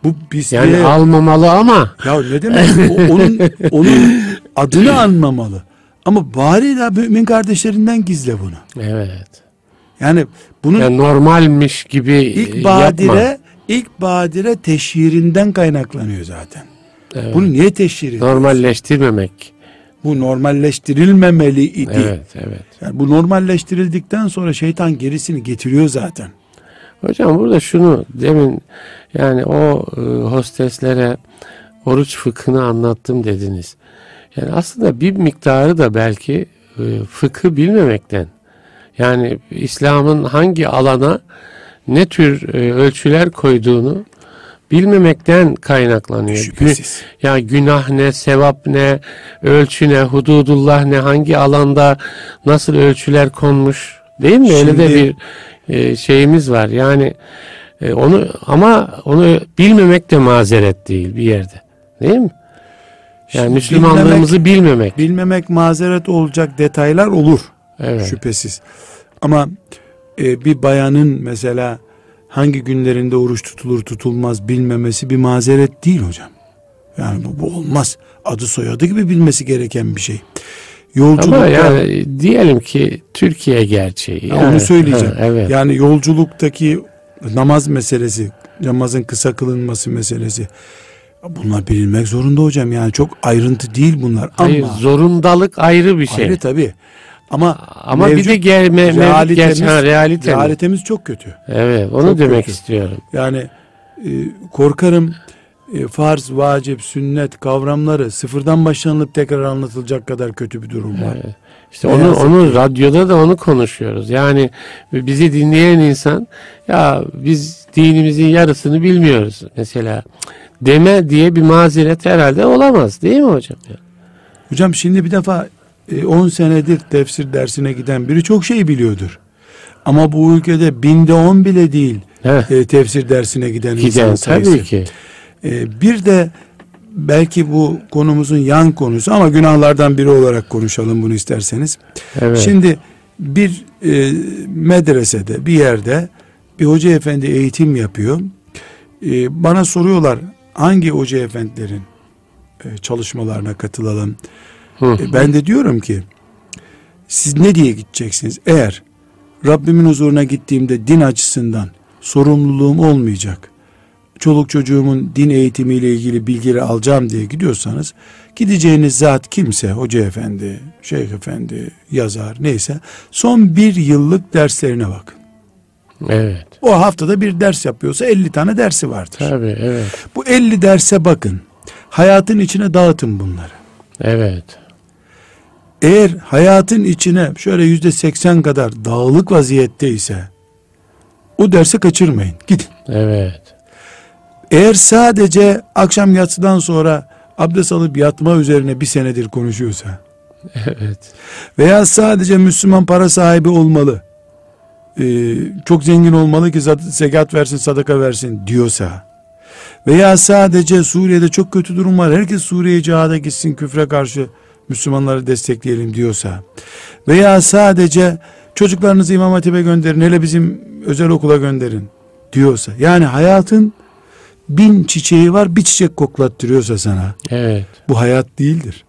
bu pisliğe... Yani almamalı ama Ya ne demek? O- onun onun adını anmamalı. Ama bari de mümin kardeşlerinden gizle bunu. evet. Yani bunun Yani normalmiş gibi ilk yapma. badire ilk badire teşhirinden kaynaklanıyor zaten. Evet. Bunu niye teşhir? Normalleştirmemek. Bu normalleştirilmemeli idi. Evet, evet. Yani bu normalleştirildikten sonra şeytan gerisini getiriyor zaten. Hocam burada şunu demin yani o e, hosteslere oruç fıkhını anlattım dediniz. Yani aslında bir miktarı da belki e, fıkı bilmemekten. Yani İslam'ın hangi alana ne tür e, ölçüler koyduğunu bilmemekten kaynaklanıyor. Şüphesiz. Ya günah ne, sevap ne, ölçü ne, hududullah ne, hangi alanda nasıl ölçüler konmuş değil mi? Öyle de Şimdi- bir e, şeyimiz var. Yani e, onu ama onu bilmemek de mazeret değil bir yerde. Değil mi? Yani Şimdi Müslümanlığımızı bilmemek. Bilmemek mazeret olacak detaylar olur. Evet. Şüphesiz. Ama e, bir bayanın mesela hangi günlerinde oruç tutulur tutulmaz bilmemesi bir mazeret değil hocam. Yani bu, bu olmaz. Adı soyadı gibi bilmesi gereken bir şey. Yolculukta Ama yani diyelim ki Türkiye gerçeği. Yani- onu söyleyeceğim. Ha, evet. Yani yolculuktaki namaz meselesi, namazın kısa kılınması meselesi. Bunlar bilinmek zorunda hocam. Yani çok ayrıntı değil bunlar. Hayır, ama zorundalık ayrı bir şey. ayrı tabii. Ama Ama bir mevcut de gel, me, realitemiz- gerçek ha, realite. mi? realitemiz çok kötü. Evet, onu Çok demek kötü. istiyorum. Yani e, korkarım e, farz, vacip, sünnet kavramları sıfırdan başlanılıp tekrar anlatılacak kadar kötü bir durum var. Evet. İşte onu onu radyoda da onu konuşuyoruz. Yani bizi dinleyen insan ya biz dinimizin yarısını bilmiyoruz mesela. Deme diye bir mazeret herhalde olamaz değil mi hocam? Hocam şimdi bir defa 10 senedir tefsir dersine giden biri çok şey biliyordur. Ama bu ülkede binde on bile değil Evet. e, tefsir dersine giden, insan Giden sayısı. tabii ki. E, bir de belki bu konumuzun yan konusu ama günahlardan biri olarak konuşalım bunu isterseniz. Evet. Şimdi bir e, medresede bir yerde bir hoca efendi eğitim yapıyor. E, bana soruyorlar hangi hoca efendilerin e, çalışmalarına katılalım. Hı. E, ben de diyorum ki siz ne diye gideceksiniz? Eğer Rabbimin huzuruna gittiğimde din açısından sorumluluğum olmayacak. Çoluk çocuğumun din eğitimiyle ilgili bilgileri alacağım diye gidiyorsanız gideceğiniz zat kimse hoca efendi, şeyh efendi, yazar neyse son bir yıllık derslerine bakın. Evet. O haftada bir ders yapıyorsa 50 tane dersi vardır. Tabii evet. Bu 50 derse bakın. Hayatın içine dağıtın bunları. Evet. Eğer hayatın içine şöyle yüzde seksen kadar dağılık vaziyette ise o dersi kaçırmayın. Gidin. Evet. Eğer sadece akşam yatsıdan sonra abdest alıp yatma üzerine bir senedir konuşuyorsa Evet. veya sadece Müslüman para sahibi olmalı, ee, çok zengin olmalı ki zekat versin, sadaka versin diyorsa veya sadece Suriye'de çok kötü durum var, herkes Suriye'ye cihada gitsin, küfre karşı Müslümanları destekleyelim diyorsa veya sadece çocuklarınızı İmam Hatip'e gönderin, hele bizim özel okula gönderin diyorsa yani hayatın bin çiçeği var bir çiçek koklattırıyorsa sana Evet. bu hayat değildir.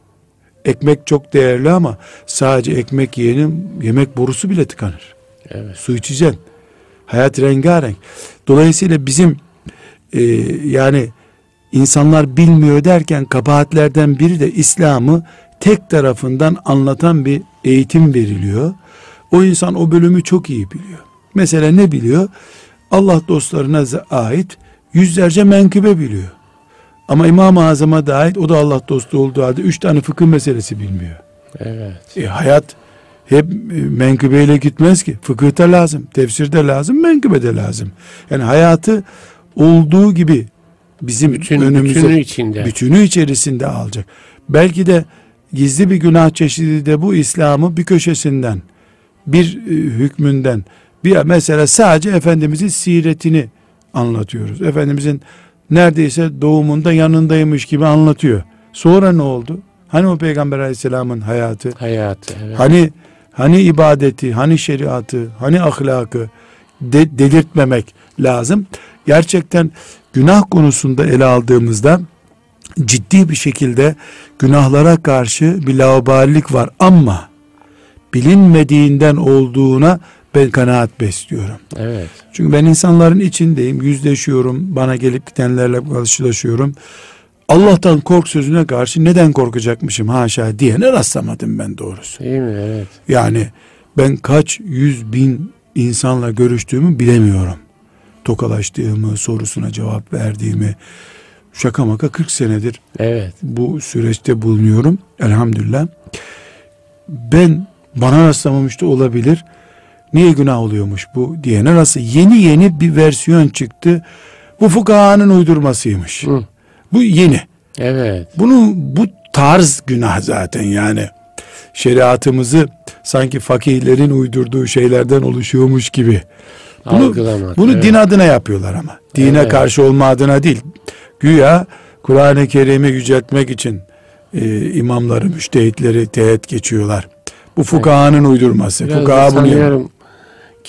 Ekmek çok değerli ama sadece ekmek yiyenin yemek borusu bile tıkanır. Evet. Su içeceksin. Hayat rengarenk. Dolayısıyla bizim e, yani insanlar bilmiyor derken kabahatlerden biri de İslam'ı tek tarafından anlatan bir eğitim veriliyor. O insan o bölümü çok iyi biliyor. Mesela ne biliyor? Allah dostlarına ait yüzlerce menkıbe biliyor. Ama İmam-ı Azam'a da ait o da Allah dostu olduğu halde üç tane fıkıh meselesi bilmiyor. Evet. E, hayat hep e, menkıbeyle gitmez ki. Fıkıh da lazım, tefsir de lazım, menkıbe de lazım. Yani hayatı olduğu gibi bizim Bütün, önümüze bütünü içinde. bütünü içerisinde alacak. Belki de gizli bir günah çeşidi de bu İslam'ı bir köşesinden, bir e, hükmünden, bir mesela sadece Efendimizin siretini anlatıyoruz. Efendimizin neredeyse doğumunda yanındaymış gibi anlatıyor. Sonra ne oldu? Hani o Peygamber Aleyhisselam'ın hayatı, Hayatı. Evet. hani hani ibadeti, hani şeriatı, hani ahlakı de, delirtmemek lazım. Gerçekten günah konusunda ele aldığımızda ciddi bir şekilde günahlara karşı bir laubalilik var ama bilinmediğinden olduğuna ben kanaat besliyorum. Evet. Çünkü ben insanların içindeyim, yüzleşiyorum, bana gelip gidenlerle karşılaşıyorum. Allah'tan kork sözüne karşı neden korkacakmışım haşa diyene rastlamadım ben doğrusu. Değil mi? Evet. Yani ben kaç yüz bin insanla görüştüğümü bilemiyorum. Tokalaştığımı, sorusuna cevap verdiğimi. Şaka maka 40 senedir Evet. bu süreçte bulunuyorum. Elhamdülillah. Ben bana rastlamamış da olabilir. Niye günah oluyormuş bu diyene nasıl? Yeni yeni bir versiyon çıktı. Bu fukahanın uydurmasıymış. Hı. Bu yeni. Evet. Bunu bu tarz günah zaten yani. Şeriatımızı sanki fakihlerin uydurduğu şeylerden oluşuyormuş gibi. Bunu, Algılamak. bunu evet. din adına yapıyorlar ama. Dine Evet. karşı olma adına değil. Güya Kur'an-ı Kerim'i yüceltmek için e, imamları, müştehitleri teğet geçiyorlar. Bu fukahanın uydurması. Biraz Fukaha bunu sanıyorum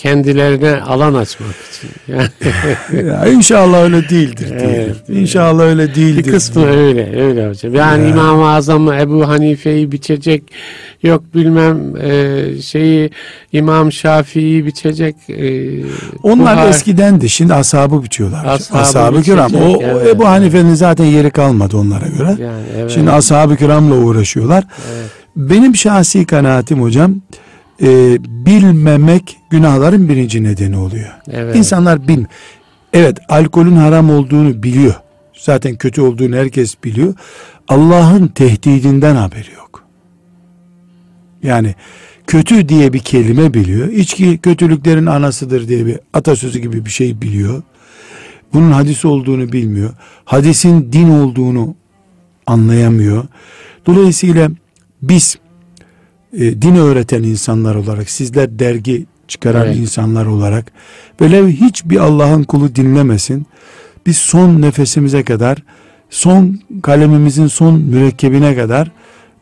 kendilerine alan açmak için. Yani ya inşallah öyle değildir Evet, diyelim. evet. İnşallah öyle değildir. bir kısmı öyle, öyle hocam. Yani Ya. İmam-ı Azam'ı Ebu Hanife'yi biçecek, yok bilmem e, şeyi İmam Şafii'yi biçecek. e, Onlar Buhari- eskidendi. Şimdi ashabı biçiyorlar. Ashabı Ashab-ı kiram. O evet. Ebu Hanife'nin zaten yeri kalmadı onlara göre. Yani evet. Şimdi ashab-ı kiramla uğraşıyorlar. Evet. Benim şahsi kanaatim hocam e, bilmemek günahların birinci nedeni oluyor. evet. İnsanlar bil. Evet alkolün haram olduğunu biliyor. Zaten kötü olduğunu herkes biliyor. Allah'ın tehdidinden haberi yok. Yani kötü diye bir kelime biliyor. İçki kötülüklerin anasıdır diye bir atasözü gibi bir şey biliyor. Bunun hadis olduğunu bilmiyor. Hadisin din olduğunu anlayamıyor. Dolayısıyla biz e, din öğreten insanlar olarak sizler dergi çıkaran Evet. insanlar olarak velev hiçbir Allah'ın kulu dinlemesin biz son nefesimize kadar son kalemimizin son mürekkebine kadar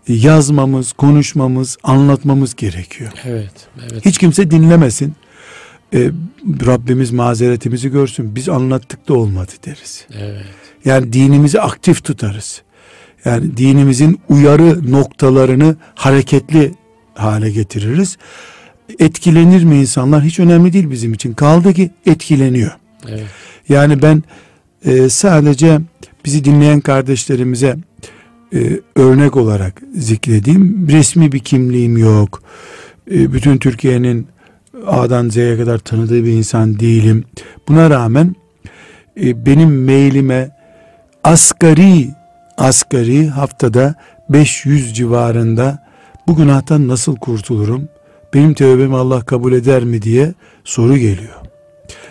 yazmamız, konuşmamız, anlatmamız gerekiyor. Evet. Evet. Hiç kimse dinlemesin. E, Rabbimiz mazeretimizi görsün. Biz anlattık da olmadı deriz. Evet. Yani dinimizi aktif tutarız. Yani dinimizin uyarı noktalarını hareketli hale getiririz. Etkilenir mi insanlar? Hiç önemli değil bizim için. Kaldı ki etkileniyor. Evet. Yani ben e, sadece bizi dinleyen kardeşlerimize e, örnek olarak zikredeyim. Resmi bir kimliğim yok. E, bütün Türkiye'nin A'dan Z'ye kadar tanıdığı bir insan değilim. Buna rağmen e, benim mailime asgari asgari haftada 500 civarında bu günahtan nasıl kurtulurum? Benim tövbemi Allah kabul eder mi diye soru geliyor.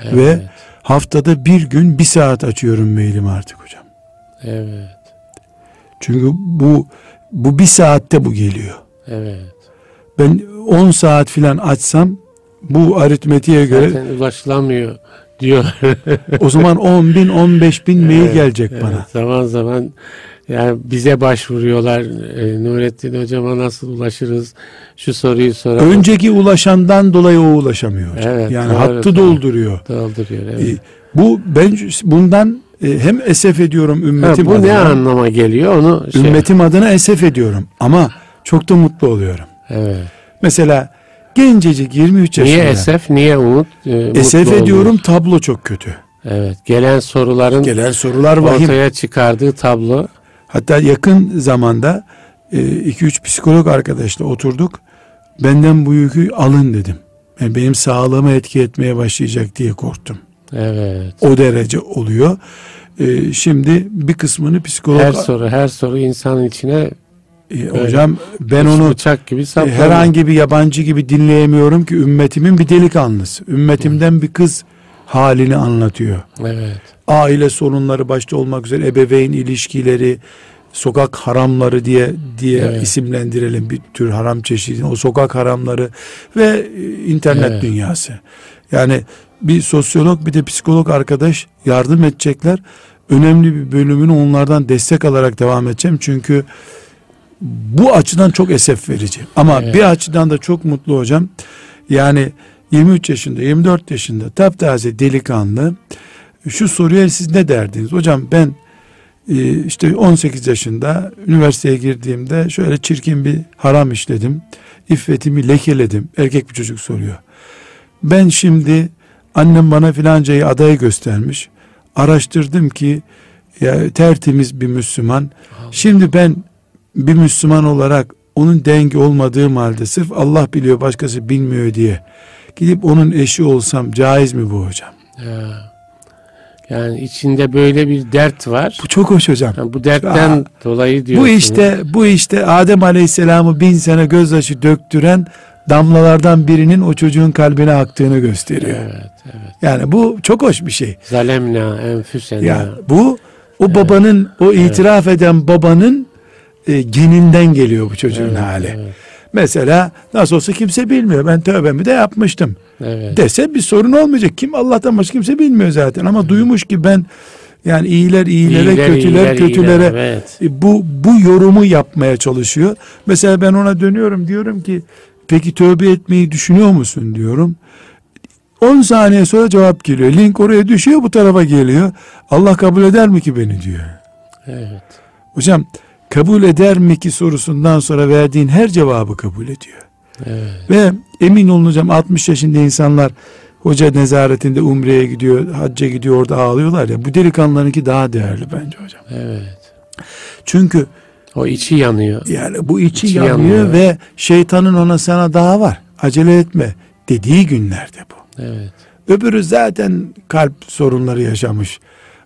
Evet. Ve haftada bir gün bir saat açıyorum mailimi artık hocam. Evet. Çünkü bu bu bir saatte bu geliyor. Evet. Ben 10 saat filan açsam bu aritmetiğe göre Zaten ulaşılamıyor diyor. o zaman 10 bin 15 bin mail Evet, gelecek evet. bana. Zaman zaman yani bize başvuruyorlar. E, Nurettin hocama nasıl ulaşırız? Şu soruyu soralım. Önceki ulaşandan dolayı o ulaşamıyor. hocam. Evet, yani doğru, hattı doğru. dolduruyor. dolduruyor. E, Evet. bu ben bundan e, hem esef ediyorum Ha, ümmetim bu ne adına. anlama geliyor onu şey. Ümmetim adına esef ediyorum ama çok da mutlu oluyorum. Evet. Mesela gencecik 23 yaşında. Niye esef, niye umut? e, Esef ediyorum oluyor? tablo çok kötü. Evet. Gelen soruların Gelen sorular vahim. ortaya çıkardığı tablo. Hatta yakın zamanda 2-3 psikolog arkadaşla oturduk. Benden bu yükü alın dedim. Yani benim sağlığıma etki etmeye başlayacak diye korktum. Evet. O derece oluyor. E, şimdi bir kısmını psikolog Her soru, her soru insanın içine E, hocam ben onu bıçak gibi e, herhangi bir yabancı gibi dinleyemiyorum ki ümmetimin bir delikanlısı. Ümmetimden bir kız halini anlatıyor. Evet. aile sorunları başta olmak üzere ebeveyn ilişkileri, sokak haramları diye diye Evet. isimlendirelim bir tür haram çeşidi. O sokak haramları ve e, internet Evet. dünyası. Yani bir sosyolog bir de psikolog arkadaş yardım edecekler. Önemli bir bölümünü onlardan destek alarak devam edeceğim. Çünkü bu açıdan çok esef verici. Ama Evet. bir açıdan da çok mutlu hocam. Yani 23 yaşında, 24 yaşında taptaze delikanlı şu soruya siz ne derdiniz? Hocam ben e, işte 18 yaşında üniversiteye girdiğimde şöyle çirkin bir haram işledim. İffetimi lekeledim. Erkek bir çocuk soruyor. Ben şimdi annem bana filancayı adayı göstermiş. Araştırdım ki ya tertemiz bir Müslüman. Şimdi ben bir Müslüman olarak onun dengi olmadığım halde sırf Allah biliyor başkası bilmiyor diye gidip onun eşi olsam caiz mi bu hocam? Ya. Yani içinde böyle bir dert var. Bu çok hoş hocam. Ha, bu dertten Aa, dolayı Bu diyorsunuz. işte bu işte Adem Aleyhisselam'ı bin sene gözyaşı döktüren damlalardan birinin o çocuğun kalbine aktığını gösteriyor. Evet, evet. Yani bu çok hoş bir şey. Zalemna enfüsena. Ya bu o babanın o itiraf eden babanın e, geninden geliyor bu çocuğun Evet, hali. Evet, Mesela nasıl olsa kimse bilmiyor. Ben tövbemi de yapmıştım. evet. Dese bir sorun olmayacak. Kim Allah'tan başka kimse bilmiyor zaten. Ama duymuş ki ben yani iyiler iyilere, İyiler, kötüler iyiler, kötülere iyiler, evet. e, bu bu yorumu yapmaya çalışıyor. Mesela ben ona dönüyorum diyorum ki peki tövbe etmeyi düşünüyor musun diyorum. 10 saniye sonra cevap geliyor. Link oraya düşüyor bu tarafa geliyor. Allah kabul eder mi ki beni diyor. Evet. Hocam kabul eder mi ki sorusundan sonra verdiğin her cevabı kabul ediyor. Evet. Ve emin olun hocam 60 yaşında insanlar hoca nezaretinde umreye gidiyor, hacca gidiyor orada ağlıyorlar ya. Bu delikanlılarınki daha değerli bence hocam. Evet. Çünkü O içi yanıyor. yani bu içi, İçi yanıyor, yanıyor. ve şeytanın ona sana daha var. Acele etme dediği günlerde bu. Evet. Öbürü zaten kalp sorunları yaşamış.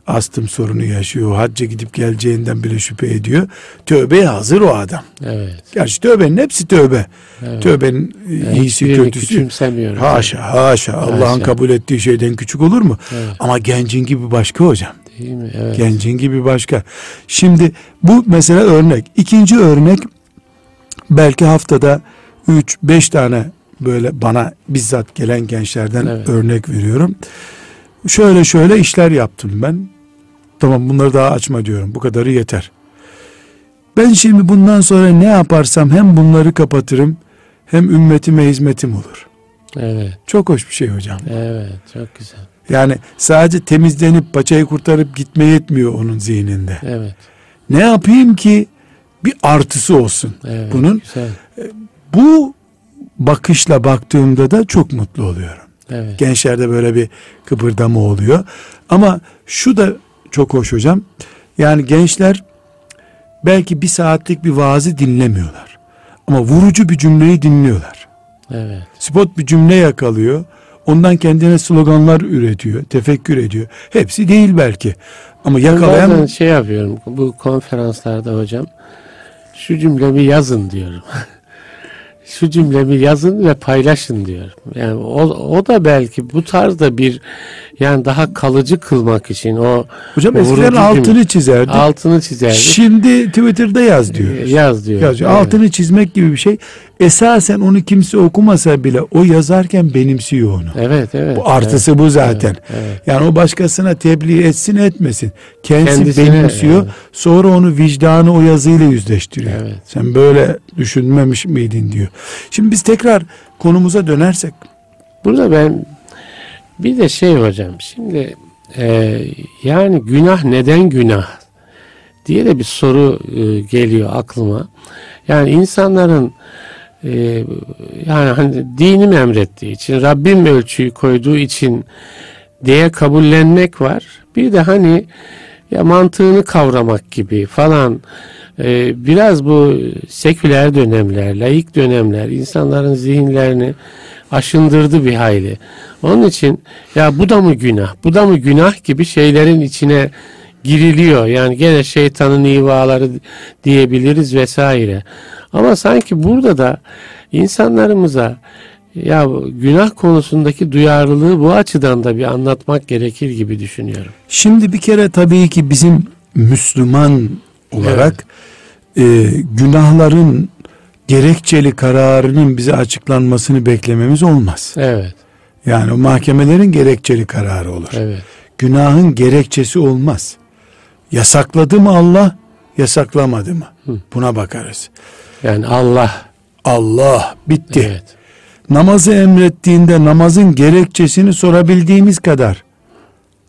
Astım sorunu yaşıyor. Hacca gidip geleceğinden bile şüphe ediyor. Tövbeye hazır o adam. Evet. Gerçi tövbenin hepsi tövbe. evet. Tövbenin Yani iyisi kötüsü. Haşa haşa Allah'ın kabul ettiği şeyden küçük olur mu? Evet. Ama gencin gibi başka hocam. Değil mi? Evet. Gencin gibi başka. Şimdi bu mesela örnek. İkinci örnek belki haftada 3-5 tane böyle bana bizzat gelen gençlerden Evet. örnek veriyorum. Şöyle şöyle işler yaptım ben. Tamam bunları daha açma diyorum. Bu kadarı yeter. Ben şimdi bundan sonra ne yaparsam hem bunları kapatırım hem ümmetime hizmetim olur. Evet. Çok hoş bir şey hocam. Evet. Çok güzel. Yani sadece temizlenip paçayı kurtarıp gitme yetmiyor onun zihninde. Evet. Ne yapayım ki bir artısı olsun. Evet. Bunun Güzel. bu bakışla baktığımda da çok mutlu oluyorum. Evet. Gençlerde böyle bir kıpırdama oluyor. Ama şu da çok hoş hocam. Yani gençler belki bir saatlik bir vaazı dinlemiyorlar. Ama vurucu bir cümleyi dinliyorlar. Evet. Spot bir cümle yakalıyor. Ondan kendine sloganlar üretiyor, tefekkür ediyor. Hepsi değil belki. Ama Ben yakalayan bazen şey yapıyorum bu konferanslarda hocam. Şu cümlemi yazın diyorum. şu cümlemi yazın ve paylaşın diyorum. Yani o, o da belki bu tarzda bir yani daha kalıcı kılmak için o hocam eskiden altını cümle- çizerdi. altını çizerdik. Şimdi Twitter'da yaz diyor. Yaz diyor. Yazıyor. Evet. Altını çizmek gibi bir şey. Esasen onu kimse okumasa bile o yazarken benimsiyor onu. Evet evet. Bu artısı bu zaten. Evet, evet. Yani o başkasına tebliğ etsin etmesin. Kendisi Kendisine, benimsiyor. evet. Sonra onu vicdanı o yazıyla yüzleştiriyor. Evet. Sen böyle düşünmemiş miydin diyor. Şimdi biz tekrar konumuza dönersek. Burada ben bir de şey hocam şimdi e, yani günah neden günah diye de bir soru e, geliyor aklıma. Yani insanların e, yani hani dinim emrettiği için Rabbim ölçüyü koyduğu için diye kabullenmek var. Bir de hani ya mantığını kavramak gibi falan e, biraz bu seküler dönemler, laik dönemler insanların zihinlerini aşındırdı bir hayli. Onun için ya bu da mı günah, bu da mı günah gibi şeylerin içine giriliyor. Yani gene şeytanın ivaları diyebiliriz vesaire. Ama sanki burada da insanlarımıza ya günah konusundaki duyarlılığı bu açıdan da bir anlatmak gerekir gibi düşünüyorum. Şimdi bir kere tabii ki bizim Müslüman olarak e, günahların gerekçeli kararının bize açıklanmasını beklememiz olmaz. Evet, Yani o mahkemelerin gerekçeli kararı olur. evet, Günahın gerekçesi olmaz. Yasakladı mı Allah, yasaklamadı mı? Buna bakarız. Yani Allah. Allah bitti. Evet, Namazı emrettiğinde namazın gerekçesini sorabildiğimiz kadar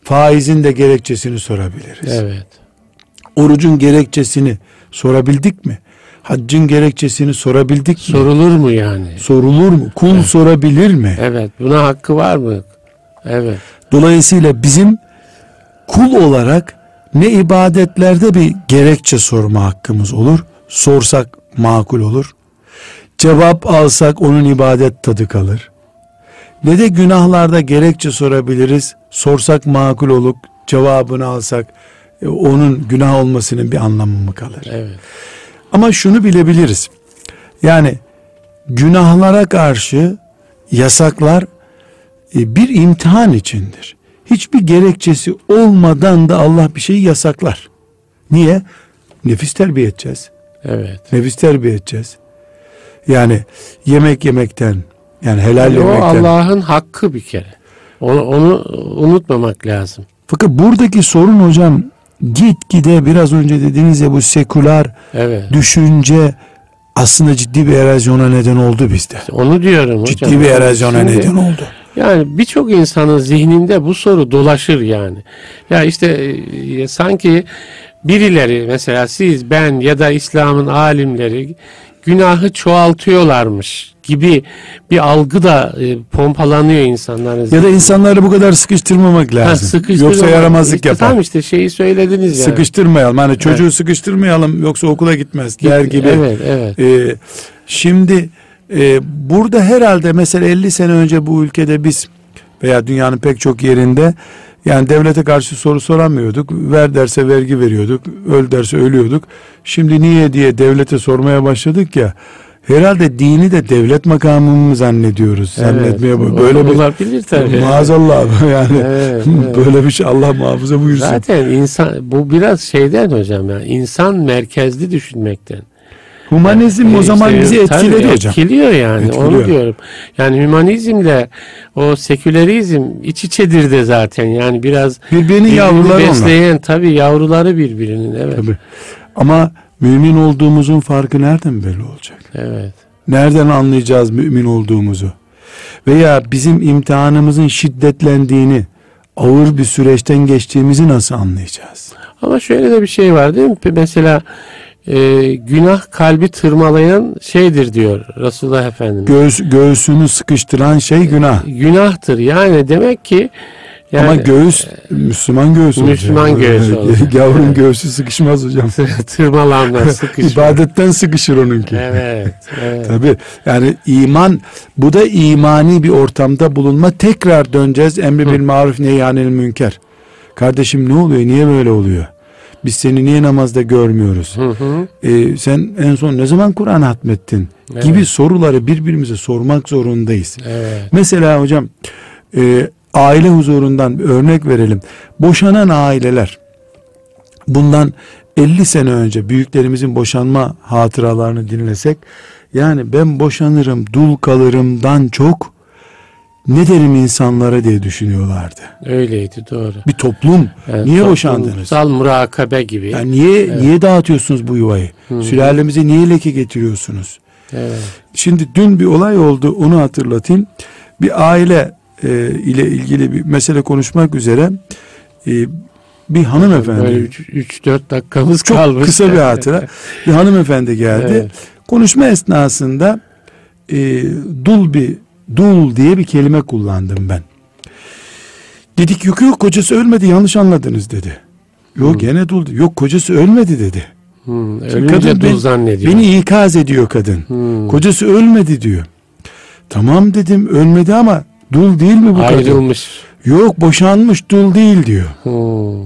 faizin de gerekçesini sorabiliriz. evet, Orucun gerekçesini sorabildik mi? Haccın gerekçesini sorabildik mi? sorulur mu yani? Sorulur mu? Kul sorabilir mi? Evet, buna hakkı var mı? Evet, Dolayısıyla bizim kul olarak ne ibadetlerde bir gerekçe sorma hakkımız olur. Sorsak makul olur. Cevap alsak onun ibadet tadı kalır. Ne de günahlarda gerekçe sorabiliriz. Sorsak makul olup cevabını alsak e, onun günah olmasının bir anlamı mı kalır? evet, Ama şunu bilebiliriz. Yani günahlara karşı yasaklar e, bir imtihan içindir. Hiçbir gerekçesi olmadan da Allah bir şeyi yasaklar. Niye? Nefis terbiye edeceğiz. Evet. Nefis terbiye edeceğiz. Yani yemek yemekten yani helal Yani o yemekten. Allah'ın hakkı bir kere. Onu, onu unutmamak lazım. Fakat buradaki sorun hocam gitgide biraz önce dediğiniz ya bu seküler Evet. düşünce aslında ciddi bir erozyona neden oldu bizde. Onu diyorum hocam. Ciddi bir erozyona Şimdi- neden oldu. Yani birçok insanın zihninde bu soru dolaşır yani. Ya işte e, sanki birileri mesela siz ben ya da İslam'ın alimleri günahı çoğaltıyorlarmış gibi bir algı da e, pompalanıyor insanların Ya da insanları bu kadar sıkıştırmamak Ha, lazım. sıkıştırma- Yoksa yaramazlık işte yapar. Tam işte şeyi söylediniz ya. Sıkıştırmayalım. Hani çocuğu sıkıştırmayalım yoksa okula gitmez der gibi. Evet, evet. Ee, şimdi e, burada herhalde mesela 50 sene önce bu ülkede biz veya dünyanın pek çok yerinde yani devlete karşı soru soramıyorduk. Ver derse vergi veriyorduk. Öl derse ölüyorduk. Şimdi niye diye devlete sormaya başladık ya. Herhalde dini de devlet makamı mı zannediyoruz? Zannetmeye Evet, böyle bir olabilir tabii. maazallah yani Evet, evet. böyle bir şey Allah muhafaza buyursun. Zaten insan bu biraz şeyden hocam ya insan merkezli düşünmekten. Humanizm E, o zaman işte, bizi tabii etkiledi hocam. Etkiliyor yani Etkiliyor. onu diyorum. Yani hümanizmle o sekülerizm iç içedir de zaten. Yani biraz birbirini yavruları onlar. besleyen tabii yavruları birbirinin evet. Tabii. Ama mümin olduğumuzun farkı nereden belli olacak? Evet. Nereden anlayacağız mümin olduğumuzu? Veya bizim imtihanımızın şiddetlendiğini, ağır bir süreçten geçtiğimizi nasıl anlayacağız? Ama şöyle de bir şey var değil mi? Mesela e, günah kalbi tırmalayan şeydir diyor Resulullah Efendimiz. Göğüs, göğsünü sıkıştıran şey günah. Günahtır yani demek ki yani, Ama göğüs Müslüman göğsü Müslüman olacak. göğsü olacak. Yavrun göğsü sıkışmaz hocam. tırmalanma, sıkışma. İbadetten sıkışır onunki. Evet, evet. Tabii yani iman bu da imani bir ortamda bulunma tekrar döneceğiz emri bil maruf neyhanil münker. Kardeşim ne oluyor niye böyle oluyor? Biz seni niye namazda görmüyoruz? Hı hı. Ee, sen en son ne zaman Kur'an hatmettin? Evet. Gibi soruları birbirimize sormak zorundayız. Evet. Mesela hocam e, aile huzurundan bir örnek verelim. Boşanan aileler bundan 50 sene önce büyüklerimizin boşanma hatıralarını dinlesek yani ben boşanırım dul kalırımdan çok ne derim insanlara diye düşünüyorlardı. Öyleydi doğru. Bir toplum Evet, niye boşandınız? toplumsal murakabe gibi. Yani niye niye dağıtıyorsunuz bu yuvayı? Sülalemize niye leke getiriyorsunuz? Evet. Şimdi dün bir olay oldu onu hatırlatayım. Bir aile e, ile ilgili bir mesele konuşmak üzere e, bir hanımefendi Böyle 3-4 dakikamız çok kalmış. kısa bir hatıra bir hanımefendi geldi. Evet. Konuşma esnasında e, dul bir dul diye bir kelime kullandım ben. Dedik yok yok kocası ölmedi yanlış anladınız dedi. Yok gene dul. Yok kocası ölmedi dedi. Hmm, kadın dul zannediyor. Beni ikaz ediyor kadın. Hmm. Kocası ölmedi diyor. Tamam dedim ölmedi ama dul değil mi bu kadın? Ayrılmış. Yok boşanmış dul değil diyor. Hmm.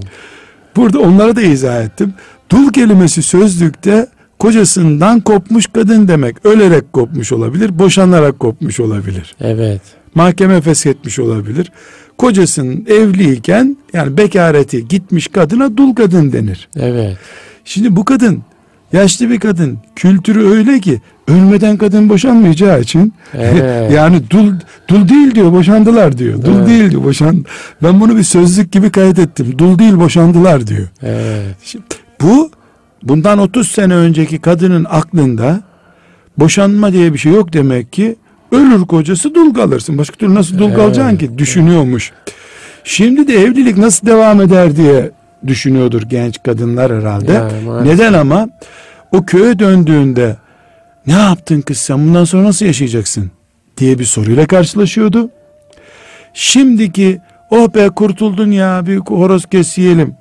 Burada onlara da izah ettim. Dul kelimesi sözlükte kocasından kopmuş kadın demek. Ölerek kopmuş olabilir, boşanarak kopmuş olabilir. Evet. Mahkeme feshetmiş olabilir. Kocasının evliyken yani bekareti gitmiş kadına dul kadın denir. Evet. Şimdi bu kadın yaşlı bir kadın kültürü öyle ki ölmeden kadın boşanmayacağı için Evet. yani dul dul değil diyor boşandılar diyor. Dul Evet. değil diyor boşan. Ben bunu bir sözlük gibi kaydettim. Dul değil boşandılar diyor. Evet. Şimdi bu bundan 30 sene önceki kadının aklında boşanma diye bir şey yok demek ki ölür kocası dul kalırsın. Başka türlü nasıl dul kalacaksın ki düşünüyormuş. Şimdi de evlilik nasıl devam eder diye düşünüyordur genç kadınlar herhalde. Yani. Neden ama o köye döndüğünde ne yaptın kız sen bundan sonra nasıl yaşayacaksın diye bir soruyla karşılaşıyordu. Şimdiki oh be kurtuldun ya bir horoz kes yiyelim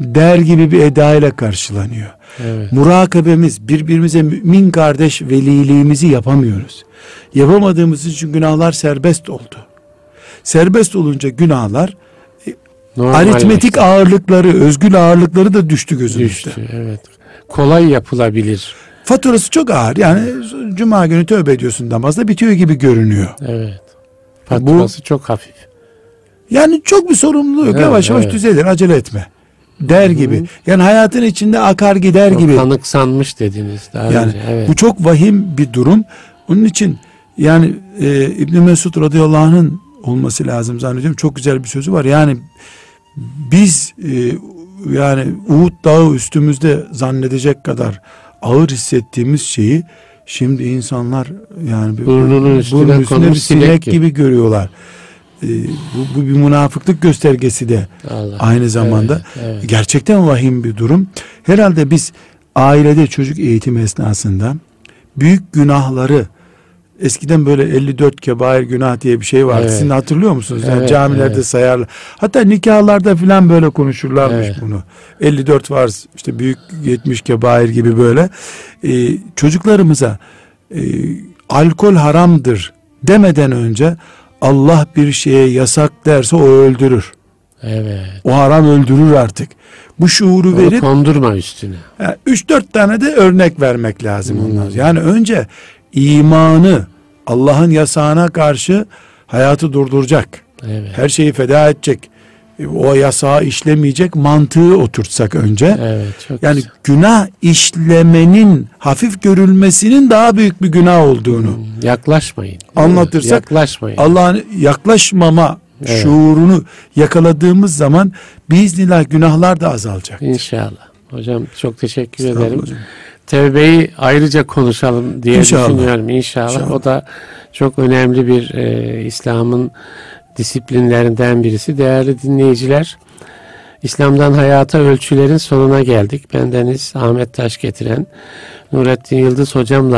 der gibi bir edayla karşılanıyor. Evet. Murakabemiz birbirimize mümin kardeş veliliğimizi yapamıyoruz. Yapamadığımız için günahlar serbest oldu. Serbest olunca günahlar Normal aritmetik ağırlıkları, özgül ağırlıkları da düştü gözümüzde. düştü. Evet. Kolay yapılabilir. Faturası çok ağır. Yani cuma günü tövbe ediyorsun namazda bitiyor gibi görünüyor. Evet. Faturası çok hafif. Yani çok bir sorumluluğu yok. Evet, yavaş yavaş evet. düzelir, acele etme. Der gibi. Yani hayatın içinde akar gider gibi. Kanıksanmış dediniz daha Yani önce. Evet. bu çok vahim bir durum. Onun için yani e, İbn Mesud radıyallahu anh'ın olması lazım zannediyorum. Çok güzel bir sözü var. Yani biz e, yani Uhud dağı üstümüzde zannedecek kadar ağır hissettiğimiz şeyi şimdi insanlar yani Burnunun üstüne burnunun üstüne bir sinek gibi görüyorlar. E, bu, bu bir münafıklık göstergesi de Allah. aynı zamanda. Evet, evet. Gerçekten vahim bir durum. Herhalde biz ailede çocuk eğitim esnasında büyük günahları eskiden böyle 54 kebair günah diye bir şey vardı. Evet. Sizin hatırlıyor musunuz? Yani Evet, camilerde evet. sayarlar. Hatta nikahlarda filan böyle konuşurlarmış Evet. bunu. 54 var işte büyük 70 kebair gibi böyle. Ee, çocuklarımıza e, alkol haramdır demeden önce Allah bir şeye yasak derse o öldürür. Evet. O haram öldürür artık. Bu şuuru Onu verip kondurma üstüne. 3-4 tane de örnek vermek lazım Hmm. ondan. Yani önce imanı Allah'ın yasağına karşı hayatı durduracak. Evet. Her şeyi feda edecek. E, o yasağı işlemeyecek mantığı oturtsak önce. Evet, çok Yani güzel. günah işlemenin hafif görülmesinin daha büyük bir günah olduğunu yaklaşmayın. Anlatırsak yaklaşmayın. Allah'ın yaklaşmama Evet. şuurunu yakaladığımız zaman biiznillah günahlar da azalacak. İnşallah. Hocam çok teşekkür Sağ ederim. hocam. Tevbeyi ayrıca konuşalım diye İnşallah. düşünüyorum inşallah. İnşallah. O da çok önemli bir e, İslam'ın disiplinlerinden birisi. Değerli dinleyiciler, İslam'dan hayata ölçülerin sonuna geldik. Bendeniz Ahmet Taş getiren Nurettin Yıldız hocamla